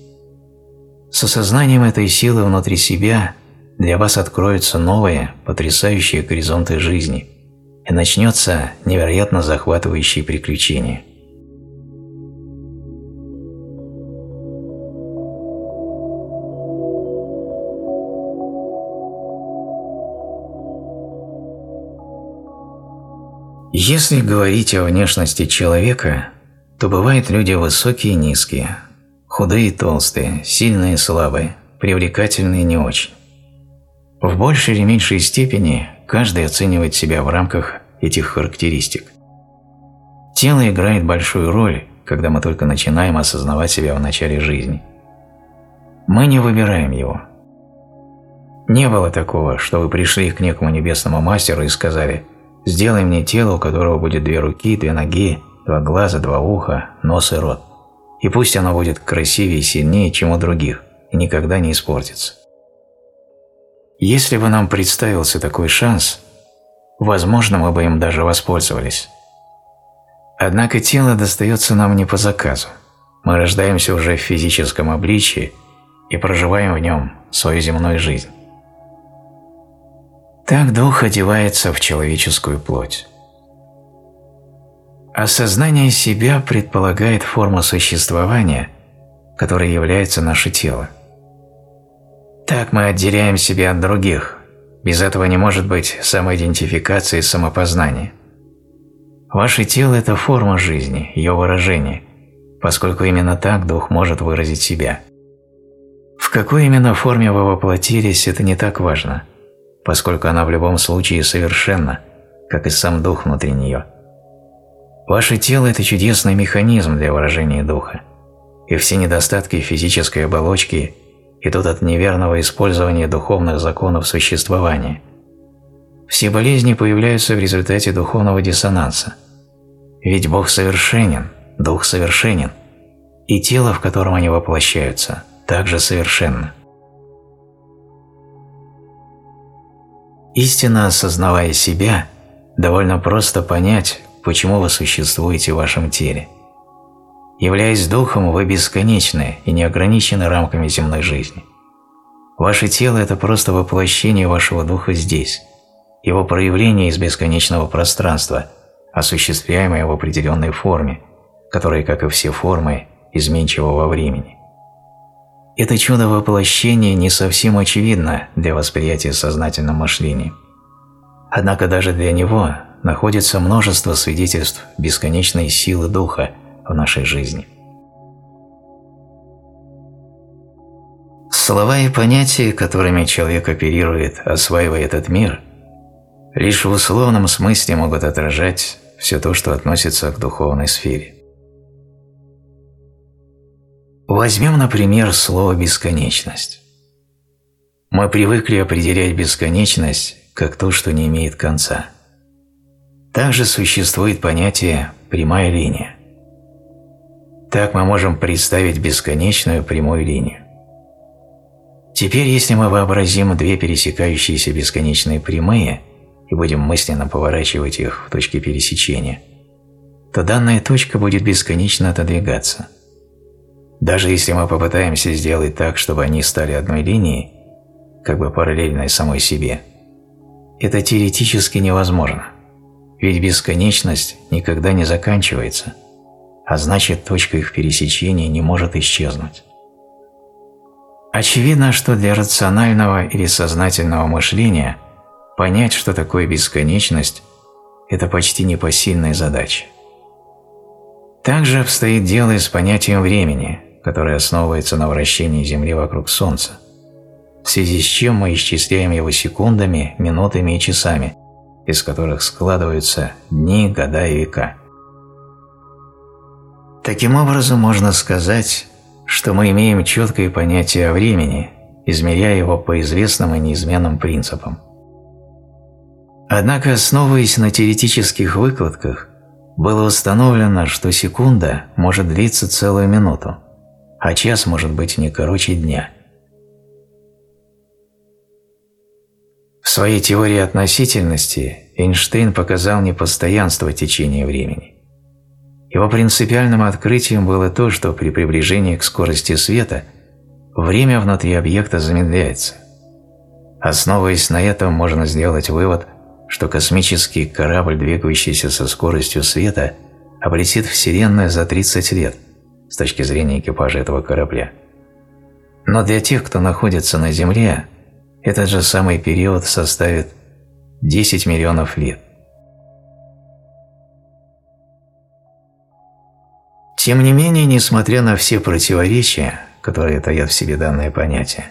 С осознанием этой силы внутри себя для вас откроются новые, потрясающие горизонты жизни, и начнется невероятно захватывающее приключение. Если говорить о внешности человека, то бывают люди высокие и низкие, худые и толстые, сильные и слабые, привлекательные и не очень. В большей или меньшей степени каждый оценивает себя в рамках этих характеристик. Тело играет большую роль, когда мы только начинаем осознавать себя в начале жизни. Мы не выбираем его. Не было такого, что вы пришли к некому небесному мастеру и сказали «Сделай мне тело, у которого будет две руки, две ноги, два глаза, два уха, нос и рот, и пусть оно будет красивее и сильнее, чем у других, и никогда не испортится». Если бы нам представился такой шанс, возможно, мы бы им даже воспользовались. Однако тело достается нам не по заказу. Мы рождаемся уже в физическом обличии и проживаем в нем свою земную жизнь. Так дух одевается в человеческую плоть. Осознание себя предполагает форму существования, которой является наше тело. Так мы отделяем себя от других. Без этого не может быть самоидентификации и самопознания. Ваше тело – это форма жизни, ее выражение, поскольку именно так дух может выразить себя. В какой именно форме вы воплотились – это не так важно, поскольку она в любом случае совершенна, как и сам дух внутри нее. Ваше тело – это чудесный механизм для выражения духа, и все недостатки физической оболочки идут от неверного использования духовных законов существования. Все болезни появляются в результате духовного диссонанса. Ведь Бог совершенен, Дух совершенен, и тело, в котором они воплощаются, также совершенно. Истинно осознавая себя, довольно просто понять, почему вы существуете в вашем теле. Являясь духом, вы бесконечны и не ограничены рамками земной жизни. Ваше тело – это просто воплощение вашего духа здесь, его проявление из бесконечного пространства, осуществляемое в определенной форме, которая, как и все формы, изменчива во времени. Это чудо воплощения не совсем очевидно для восприятия сознательным мышлением. Однако даже для него находится множество свидетельств бесконечной силы духа – в нашей жизни. Слова и понятия, которыми человек оперирует, осваивая этот мир, лишь в условном смысле могут отражать все то, что относится к духовной сфере. Возьмем, например, слово «бесконечность». Мы привыкли определять бесконечность как то, что не имеет конца. Также существует понятие «прямая линия». Так мы можем представить бесконечную прямую линию. Теперь, если мы вообразим две пересекающиеся бесконечные прямые и будем мысленно поворачивать их в точке пересечения, то данная точка будет бесконечно отодвигаться. Даже если мы попытаемся сделать так, чтобы они стали одной линией, как бы параллельной самой себе, это теоретически невозможно, ведь бесконечность никогда не заканчивается, а значит точка их пересечения не может исчезнуть. Очевидно, что для рационального или сознательного мышления понять, что такое бесконечность, это почти непосильная задача. Также обстоит дело и с понятием времени, которое основывается на вращении Земли вокруг Солнца, в связи с чем мы исчисляем его секундами, минутами и часами, из которых складываются дни, года и века. Таким образом, можно сказать, что мы имеем четкое понятие о времени, измеряя его по известным и неизменным принципам. Однако, основываясь на теоретических выкладках, было установлено, что секунда может длиться целую минуту, а час может быть не короче дня. В своей теории относительности Эйнштейн показал непостоянство течения времени. Его принципиальным открытием было то, что при приближении к скорости света время внутри объекта замедляется. Основываясь на этом, можно сделать вывод, что космический корабль, двигающийся со скоростью света, облетит Вселенную за 30 лет с точки зрения экипажа этого корабля. Но для тех, кто находится на Земле, этот же самый период составит 10 миллионов лет. Тем не менее, несмотря на все противоречия, которые таят в себе данное понятие,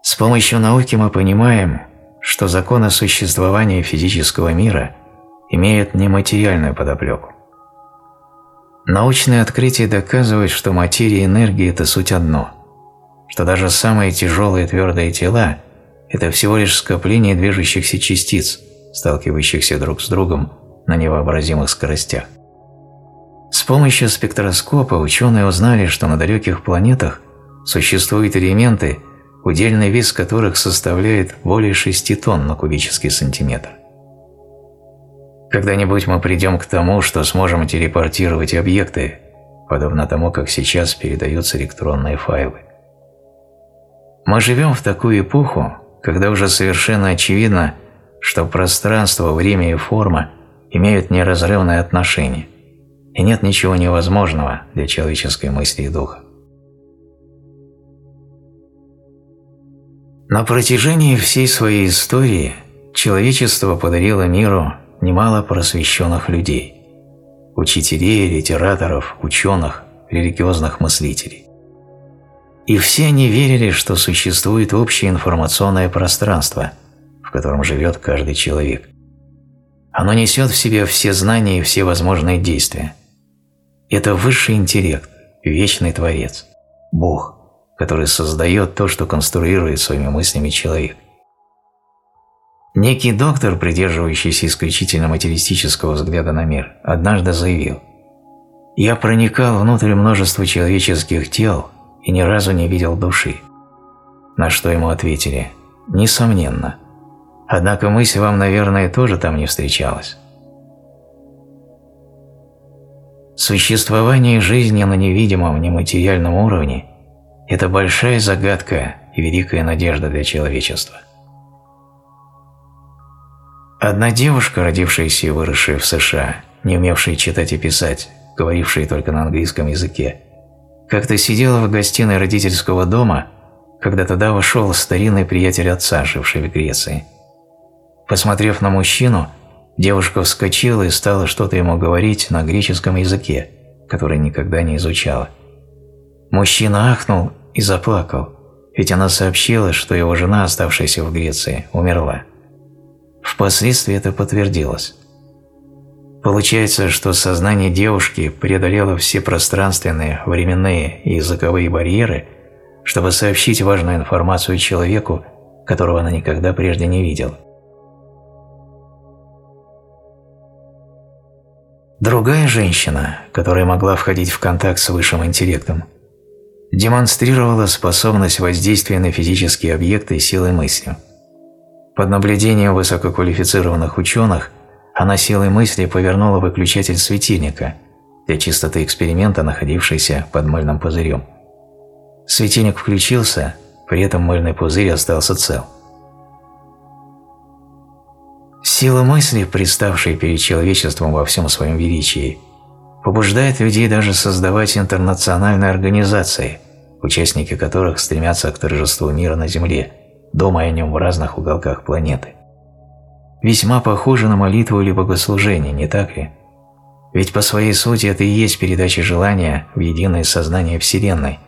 с помощью науки мы понимаем, что законы существования физического мира имеют нематериальную подоплеку. Научные открытия доказывают, что материя и энергия – это суть одно, что даже самые тяжелые твердые тела – это всего лишь скопление движущихся частиц, сталкивающихся друг с другом на невообразимых скоростях. С помощью спектроскопа ученые узнали, что на далеких планетах существуют элементы, удельный вес которых составляет более 6 тонн на кубический сантиметр. Когда-нибудь мы придем к тому, что сможем телепортировать объекты, подобно тому, как сейчас передаются электронные файлы. Мы живем в такую эпоху, когда уже совершенно очевидно, что пространство, время и форма имеют неразрывное отношение – и нет ничего невозможного для человеческой мысли и духа. На протяжении всей своей истории человечество подарило миру немало просвещенных людей – учителей, литераторов, ученых, религиозных мыслителей. И все они верили, что существует общее информационное пространство, в котором живет каждый человек. Оно несет в себе все знания и все возможные действия, это высший интеллект, вечный Творец, Бог, который создает то, что конструирует своими мыслями человек. Некий доктор, придерживающийся исключительно материалистического взгляда на мир, однажды заявил «Я проникал внутрь множества человеческих тел и ни разу не видел души». На что ему ответили «Несомненно. Однако мысль вам, наверное, тоже там не встречалась». Существование жизни на невидимом, нематериальном уровне – это большая загадка и великая надежда для человечества. Одна девушка, родившаяся и выросшая в США, не умевшая читать и писать, говорившая только на английском языке, как-то сидела в гостиной родительского дома, когда туда вошел старинный приятель отца, живший в Греции. Посмотрев на мужчину, Девушка вскочила и стала что-то ему говорить на греческом языке, который никогда не изучала. Мужчина ахнул и заплакал, ведь она сообщила, что его жена, оставшаяся в Греции, умерла. Впоследствии это подтвердилось. Получается, что сознание девушки преодолело все пространственные, временные и языковые барьеры, чтобы сообщить важную информацию человеку, которого она никогда прежде не видела. Другая женщина, которая могла входить в контакт с высшим интеллектом, демонстрировала способность воздействия на физические объекты силой мысли. Под наблюдением высококвалифицированных ученых она силой мысли повернула выключатель светильника для чистоты эксперимента, находившийся под мыльным пузырем. Светильник включился, при этом мыльный пузырь остался цел. Сила мысли, представшей перед человечеством во всем своем величии, побуждает людей даже создавать интернациональные организации, участники которых стремятся к торжеству мира на Земле, думая о нем в разных уголках планеты. Весьма похоже на молитву или богослужение, не так ли? Ведь по своей сути это и есть передача желания в единое сознание Вселенной,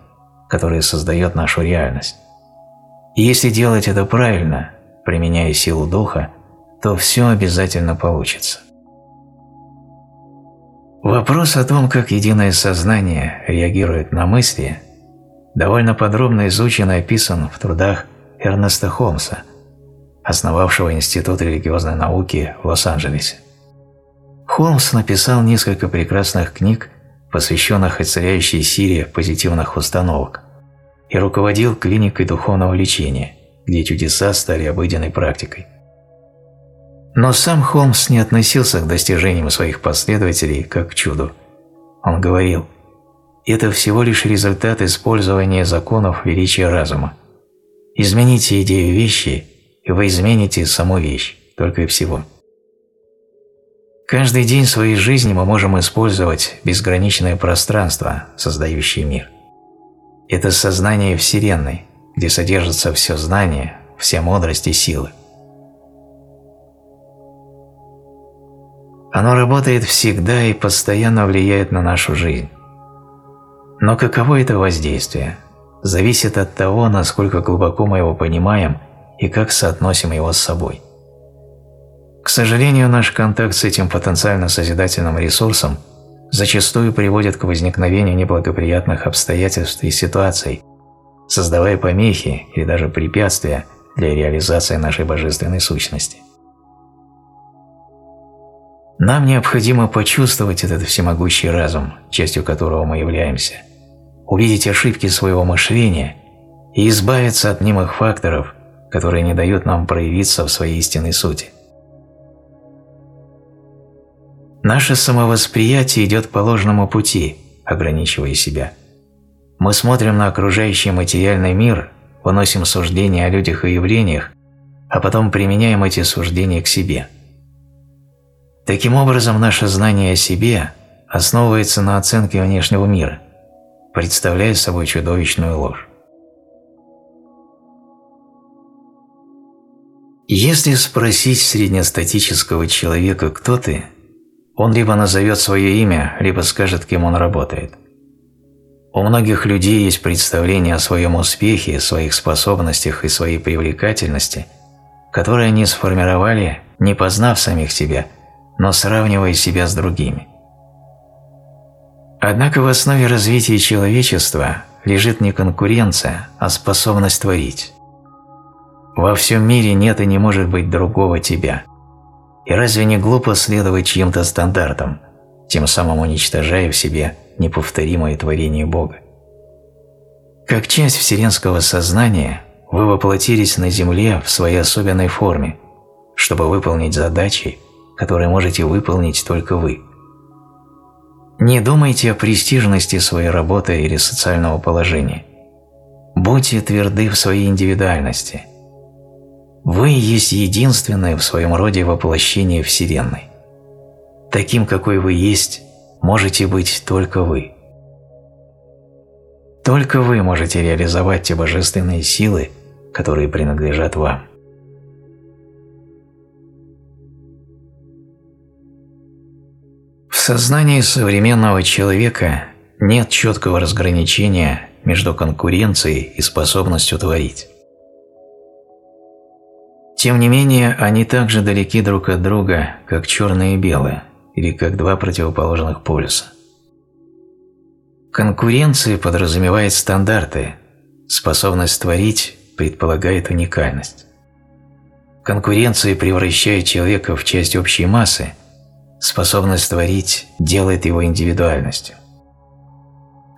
которое создает нашу реальность. И если делать это правильно, применяя силу Духа, то все обязательно получится. Вопрос о том, как единое сознание реагирует на мысли, довольно подробно изучен и описан в трудах Эрнеста Холмса, основавшего Институт религиозной науки в Лос-Анджелесе. Холмс написал несколько прекрасных книг, посвященных исцеляющей силе позитивных установок, и руководил клиникой духовного лечения, где чудеса стали обыденной практикой. Но сам Холмс не относился к достижениям своих последователей как к чуду. Он говорил, это всего лишь результат использования законов величия разума. Измените идею вещи, и вы измените саму вещь, только и всего. Каждый день своей жизни мы можем использовать безграничное пространство, создающее мир. Это сознание Вселенной, где содержится все знание, вся мудрость и силы. Оно работает всегда и постоянно влияет на нашу жизнь. Но каково это воздействие, зависит от того, насколько глубоко мы его понимаем и как соотносим его с собой. К сожалению, наш контакт с этим потенциально созидательным ресурсом зачастую приводит к возникновению неблагоприятных обстоятельств и ситуаций, создавая помехи или даже препятствия для реализации нашей божественной сущности. Нам необходимо почувствовать этот всемогущий разум, частью которого мы являемся, увидеть ошибки своего мышления и избавиться от немых факторов, которые не дают нам проявиться в своей истинной сути. Наше самовосприятие идет по ложному пути, ограничивая себя. Мы смотрим на окружающий материальный мир, выносим суждения о людях и явлениях, а потом применяем эти суждения к себе – Таким образом, наше знание о себе основывается на оценке внешнего мира, представляя собой чудовищную ложь. Если спросить среднестатического человека «кто ты?», он либо назовет свое имя, либо скажет, кем он работает. У многих людей есть представление о своем успехе, своих способностях и своей привлекательности, которые они сформировали, не познав самих себя – но сравнивая себя с другими. Однако в основе развития человечества лежит не конкуренция, а способность творить. Во всем мире нет и не может быть другого тебя. И разве не глупо следовать чьим-то стандартам, тем самым уничтожая в себе неповторимое творение Бога? Как часть вселенского сознания вы воплотились на Земле в своей особенной форме, чтобы выполнить задачи, которые можете выполнить только вы. Не думайте о престижности своей работы или социального положения. Будьте тверды в своей индивидуальности. Вы есть единственное в своем роде воплощение Вселенной. Таким, какой вы есть, можете быть только вы. Только вы можете реализовать те божественные силы, которые принадлежат вам. Сознании современного человека нет четкого разграничения между конкуренцией и способностью творить. Тем не менее, они так же далеки друг от друга, как черное и белое, или как два противоположных полюса. Конкуренция подразумевает стандарты, способность творить предполагает уникальность. Конкуренция превращает человека в часть общей массы, Способность творить делает его индивидуальностью.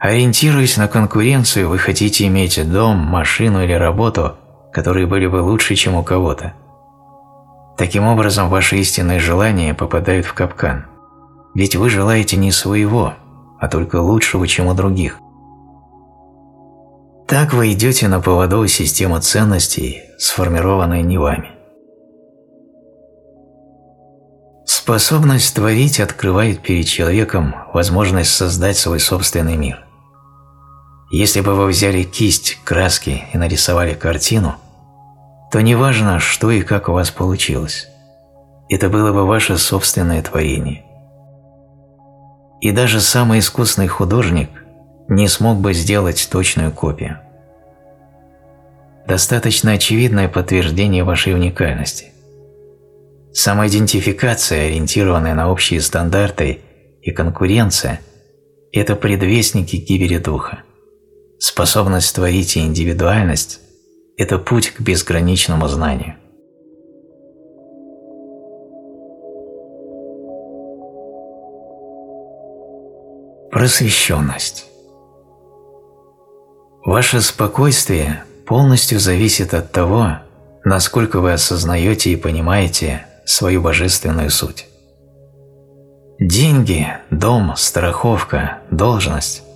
Ориентируясь на конкуренцию, вы хотите иметь дом, машину или работу, которые были бы лучше, чем у кого-то. Таким образом, ваши истинные желания попадают в капкан, ведь вы желаете не своего, а только лучшего, чем у других. Так вы идете на поводу системы ценностей, сформированной не вами. Способность творить открывает перед человеком возможность создать свой собственный мир. Если бы вы взяли кисть, краски и нарисовали картину, то неважно, что и как у вас получилось. Это было бы ваше собственное творение. И даже самый искусный художник не смог бы сделать точную копию. Достаточно очевидное подтверждение вашей уникальности. Самоидентификация, ориентированная на общие стандарты и конкуренция – это предвестники гибели духа. Способность творить и индивидуальность – это путь к безграничному знанию. Просвещенность Ваше спокойствие полностью зависит от того, насколько вы осознаете и понимаете свою божественную суть. Деньги, дом, страховка, должность –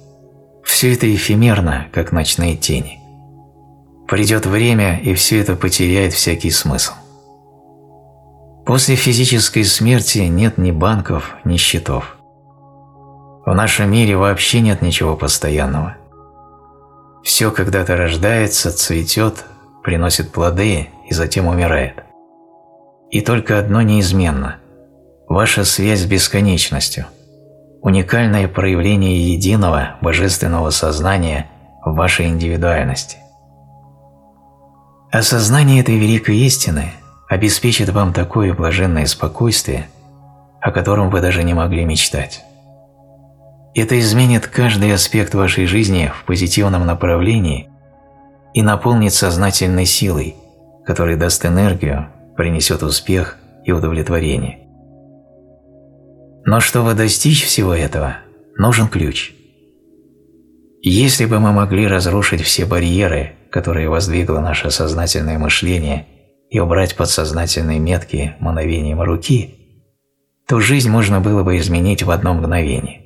все это эфемерно, как ночные тени. Придет время, и все это потеряет всякий смысл. После физической смерти нет ни банков, ни счетов. В нашем мире вообще нет ничего постоянного. Все когда-то рождается, цветет, приносит плоды и затем умирает. И только одно неизменно – ваша связь с бесконечностью, уникальное проявление единого божественного сознания в вашей индивидуальности. Осознание этой великой истины обеспечит вам такое блаженное спокойствие, о котором вы даже не могли мечтать. Это изменит каждый аспект вашей жизни в позитивном направлении и наполнит сознательной силой, которая даст энергию, принесет успех и удовлетворение. Но чтобы достичь всего этого, нужен ключ. Если бы мы могли разрушить все барьеры, которые воздвигло наше сознательное мышление, и убрать подсознательные метки мановением руки, то жизнь можно было бы изменить в одно мгновение.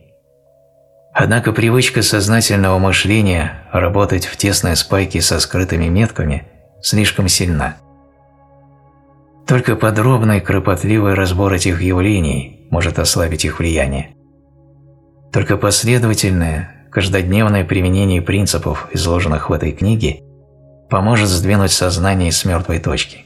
Однако привычка сознательного мышления работать в тесной спайке со скрытыми метками слишком сильна – только подробный кропотливый разбор этих явлений может ослабить их влияние. Только последовательное, каждодневное применение принципов, изложенных в этой книге, поможет сдвинуть сознание с мертвой точки.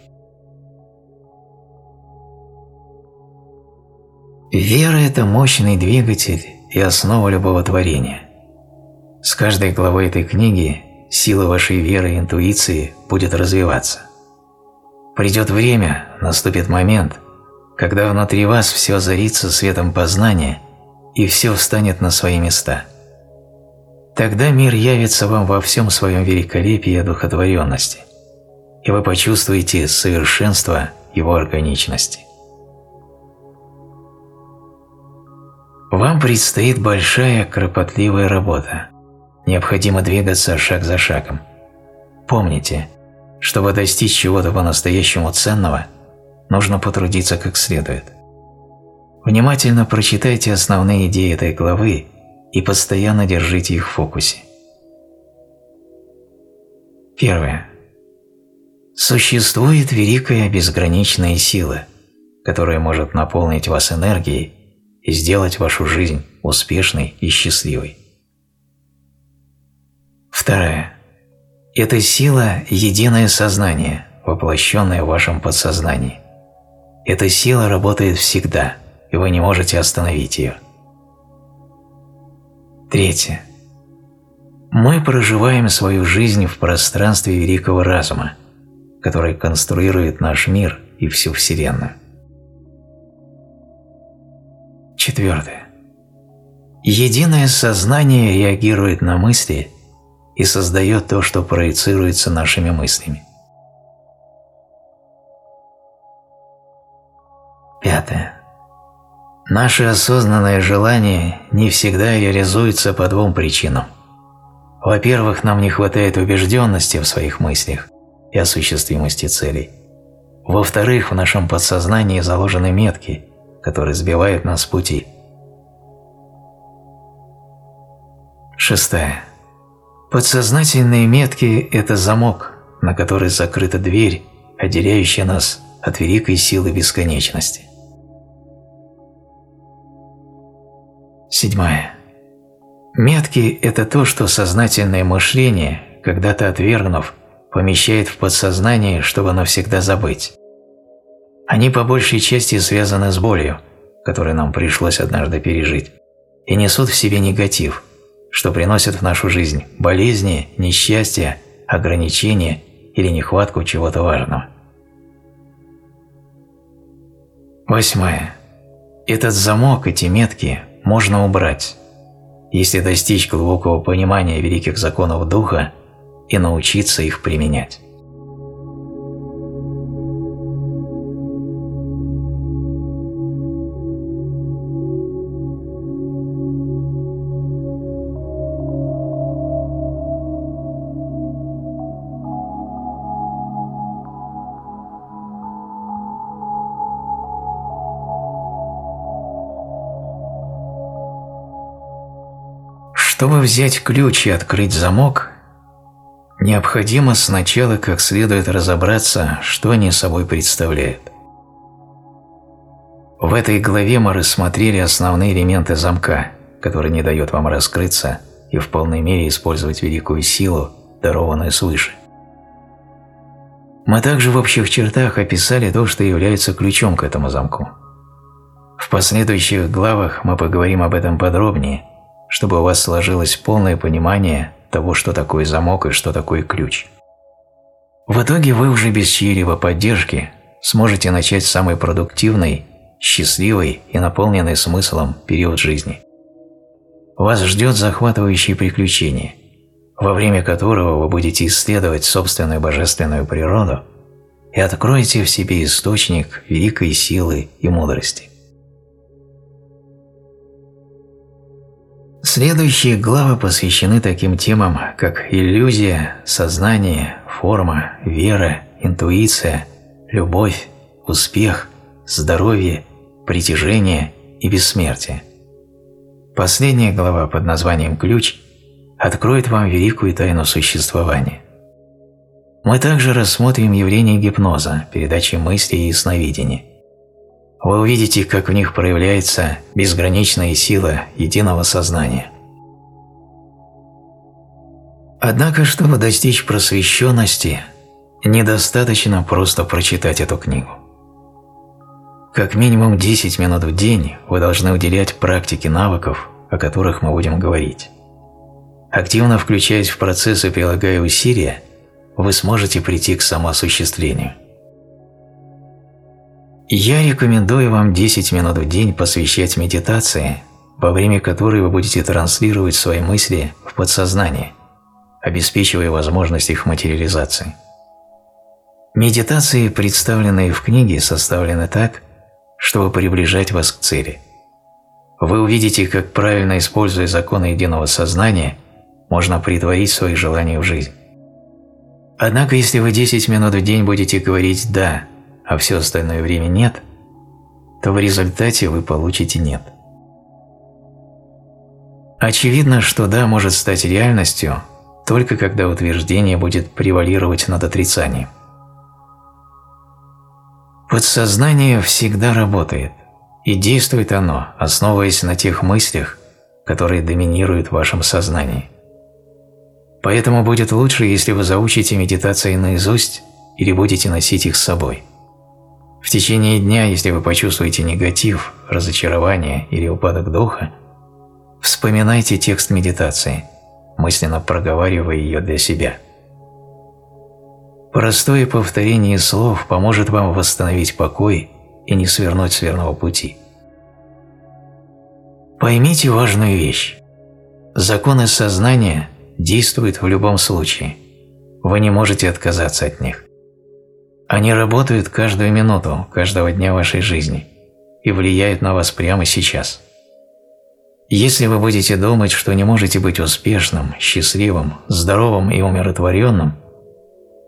Вера – это мощный двигатель и основа любого творения. С каждой главой этой книги сила вашей веры и интуиции будет развиваться – Придет время, наступит момент, когда внутри вас все озарится светом познания и все встанет на свои места. Тогда мир явится вам во всем своем великолепии и одухотворенности, и вы почувствуете совершенство его органичности. Вам предстоит большая кропотливая работа. Необходимо двигаться шаг за шагом. Помните – чтобы достичь чего-то по-настоящему ценного, нужно потрудиться как следует. Внимательно прочитайте основные идеи этой главы и постоянно держите их в фокусе. Первое. Существует великая безграничная сила, которая может наполнить вас энергией и сделать вашу жизнь успешной и счастливой. Второе. Эта сила – единое сознание, воплощенное в вашем подсознании. Эта сила работает всегда, и вы не можете остановить ее. Третье. Мы проживаем свою жизнь в пространстве великого разума, который конструирует наш мир и всю Вселенную. Четвертое. Единое сознание реагирует на мысли и создает то, что проецируется нашими мыслями. Пятое. Наше осознанное желание не всегда реализуется по двум причинам. Во-первых, нам не хватает убежденности в своих мыслях и осуществимости целей. Во-вторых, в нашем подсознании заложены метки, которые сбивают нас с пути. Шестая. Подсознательные метки – это замок, на который закрыта дверь, отделяющая нас от великой силы бесконечности. Седьмая. Метки – это то, что сознательное мышление, когда-то отвергнув, помещает в подсознание, чтобы навсегда забыть. Они по большей части связаны с болью, которую нам пришлось однажды пережить, и несут в себе негатив, что приносит в нашу жизнь болезни, несчастья, ограничения или нехватку чего-то важного. Восьмая. Этот замок, эти метки можно убрать, если достичь глубокого понимания великих законов Духа и научиться их применять. Чтобы взять ключ и открыть замок, необходимо сначала как следует разобраться, что они собой представляют. В этой главе мы рассмотрели основные элементы замка, который не дает вам раскрыться и в полной мере использовать великую силу, дарованную свыше. Мы также в общих чертах описали то, что является ключом к этому замку. В последующих главах мы поговорим об этом подробнее – чтобы у вас сложилось полное понимание того, что такое замок и что такое ключ. В итоге вы уже без чьей-либо поддержки сможете начать самый продуктивный, счастливый и наполненный смыслом период жизни. Вас ждет захватывающее приключение, во время которого вы будете исследовать собственную божественную природу и откроете в себе источник великой силы и мудрости. Следующие главы посвящены таким темам, как иллюзия, сознание, форма, вера, интуиция, любовь, успех, здоровье, притяжение и бессмертие. Последняя глава под названием «Ключ» откроет вам великую тайну существования. Мы также рассмотрим явление гипноза, передачи мыслей и сновидения – вы увидите, как в них проявляется безграничная сила единого сознания. Однако, чтобы достичь просвещенности, недостаточно просто прочитать эту книгу. Как минимум 10 минут в день вы должны уделять практике навыков, о которых мы будем говорить. Активно включаясь в процесс и прилагая усилия, вы сможете прийти к самоосуществлению. Я рекомендую вам 10 минут в день посвящать медитации, во время которой вы будете транслировать свои мысли в подсознание, обеспечивая возможность их материализации. Медитации, представленные в книге, составлены так, чтобы приближать вас к цели. Вы увидите, как правильно используя законы единого сознания, можно притворить свои желания в жизнь. Однако, если вы 10 минут в день будете говорить «да», а все остальное время нет, то в результате вы получите «нет». Очевидно, что «да» может стать реальностью только когда утверждение будет превалировать над отрицанием. Подсознание всегда работает, и действует оно, основываясь на тех мыслях, которые доминируют в вашем сознании. Поэтому будет лучше, если вы заучите медитации наизусть или будете носить их с собой. В течение дня, если вы почувствуете негатив, разочарование или упадок духа, вспоминайте текст медитации, мысленно проговаривая ее для себя. Простое повторение слов поможет вам восстановить покой и не свернуть с верного пути. Поймите важную вещь. Законы сознания действуют в любом случае. Вы не можете отказаться от них. Они работают каждую минуту, каждого дня вашей жизни и влияют на вас прямо сейчас. Если вы будете думать, что не можете быть успешным, счастливым, здоровым и умиротворенным,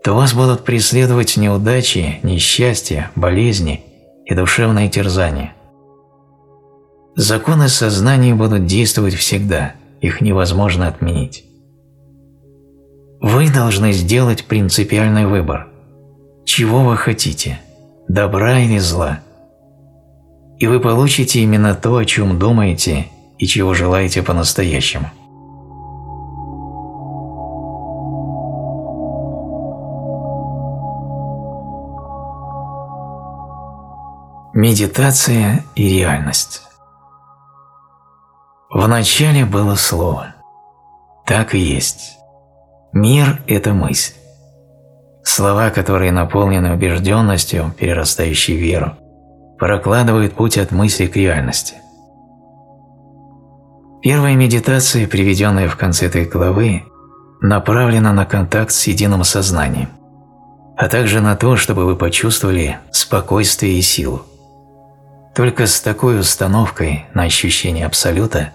то вас будут преследовать неудачи, несчастья, болезни и душевные терзания. Законы сознания будут действовать всегда, их невозможно отменить. Вы должны сделать принципиальный выбор. Чего вы хотите? Добра или зла? И вы получите именно то, о чем думаете и чего желаете по-настоящему. Медитация и реальность Вначале было слово. Так и есть. Мир – это мысль. Слова, которые наполнены убежденностью, перерастающей в веру, прокладывают путь от мысли к реальности. Первая медитация, приведенная в конце этой главы, направлена на контакт с единым сознанием, а также на то, чтобы вы почувствовали спокойствие и силу. Только с такой установкой на ощущение Абсолюта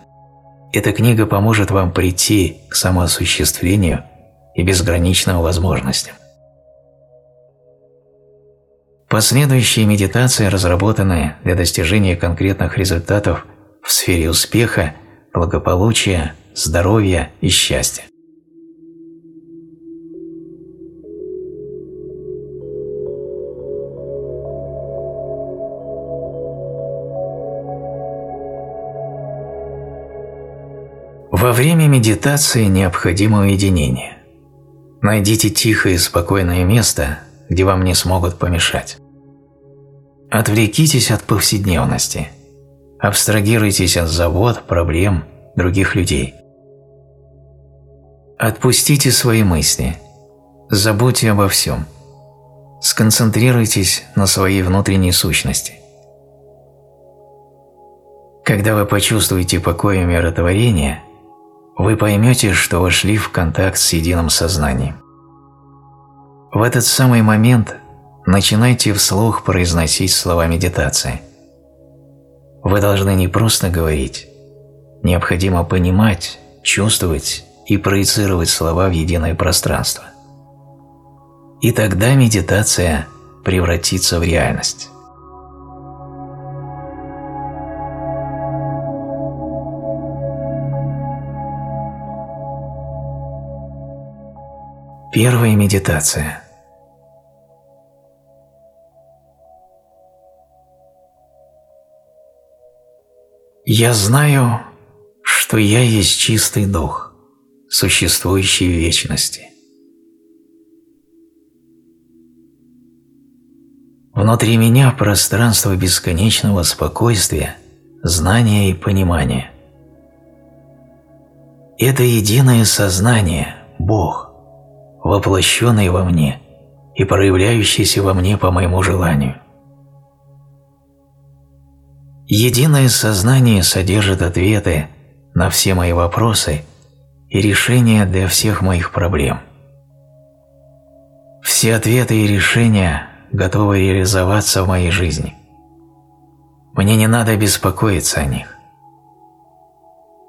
эта книга поможет вам прийти к самоосуществлению и безграничным возможностям. Последующие медитации разработаны для достижения конкретных результатов в сфере успеха, благополучия, здоровья и счастья. Во время медитации необходимо уединение. Найдите тихое и спокойное место, где вам не смогут помешать. Отвлекитесь от повседневности. Абстрагируйтесь от забот, проблем, других людей. Отпустите свои мысли. Забудьте обо всем. Сконцентрируйтесь на своей внутренней сущности. Когда вы почувствуете покой и умиротворение – вы поймете, что вошли в контакт с единым сознанием. В этот самый момент начинайте вслух произносить слова медитации. Вы должны не просто говорить, необходимо понимать, чувствовать и проецировать слова в единое пространство. И тогда медитация превратится в реальность. Первая медитация. Я знаю, что я есть чистый дух, существующий в вечности. Внутри меня пространство бесконечного спокойствия, знания и понимания. Это единое сознание, Бог – воплощенный во мне и проявляющийся во мне по моему желанию. Единое сознание содержит ответы на все мои вопросы и решения для всех моих проблем. Все ответы и решения готовы реализоваться в моей жизни. Мне не надо беспокоиться о них.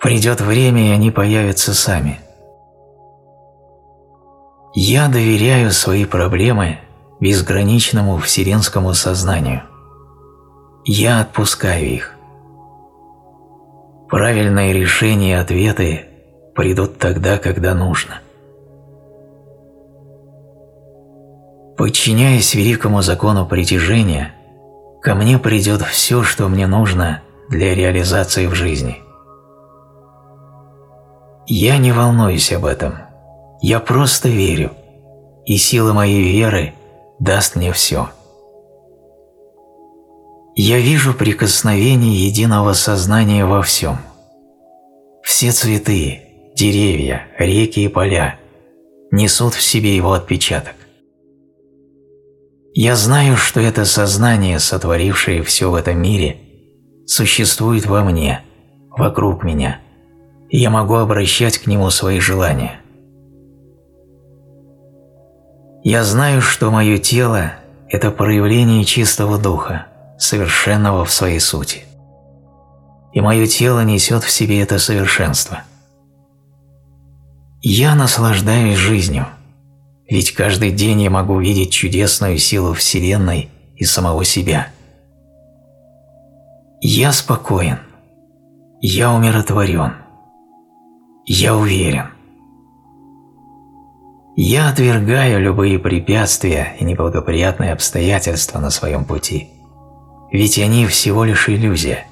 Придет время, и они появятся сами – я доверяю свои проблемы безграничному вселенскому сознанию. Я отпускаю их. Правильные решения и ответы придут тогда, когда нужно. Подчиняясь великому закону притяжения, ко мне придет все, что мне нужно для реализации в жизни. Я не волнуюсь об этом – я просто верю, и сила моей веры даст мне все. Я вижу прикосновение единого сознания во всем. Все цветы, деревья, реки и поля несут в себе его отпечаток. Я знаю, что это сознание, сотворившее все в этом мире, существует во мне, вокруг меня, и я могу обращать к нему свои желания. Я знаю, что мое тело – это проявление чистого духа, совершенного в своей сути. И мое тело несет в себе это совершенство. Я наслаждаюсь жизнью. ведь каждый день я могу видеть чудесную силу Вселенной и самого себя. Я спокоен. Я умиротворен. Я уверен. Я отвергаю любые препятствия и неблагоприятные обстоятельства на своем пути, ведь они всего лишь иллюзия.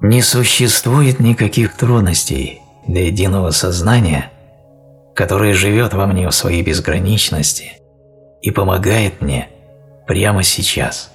Не существует никаких трудностей для единого сознания, которое живет во мне в своей безграничности и помогает мне прямо сейчас.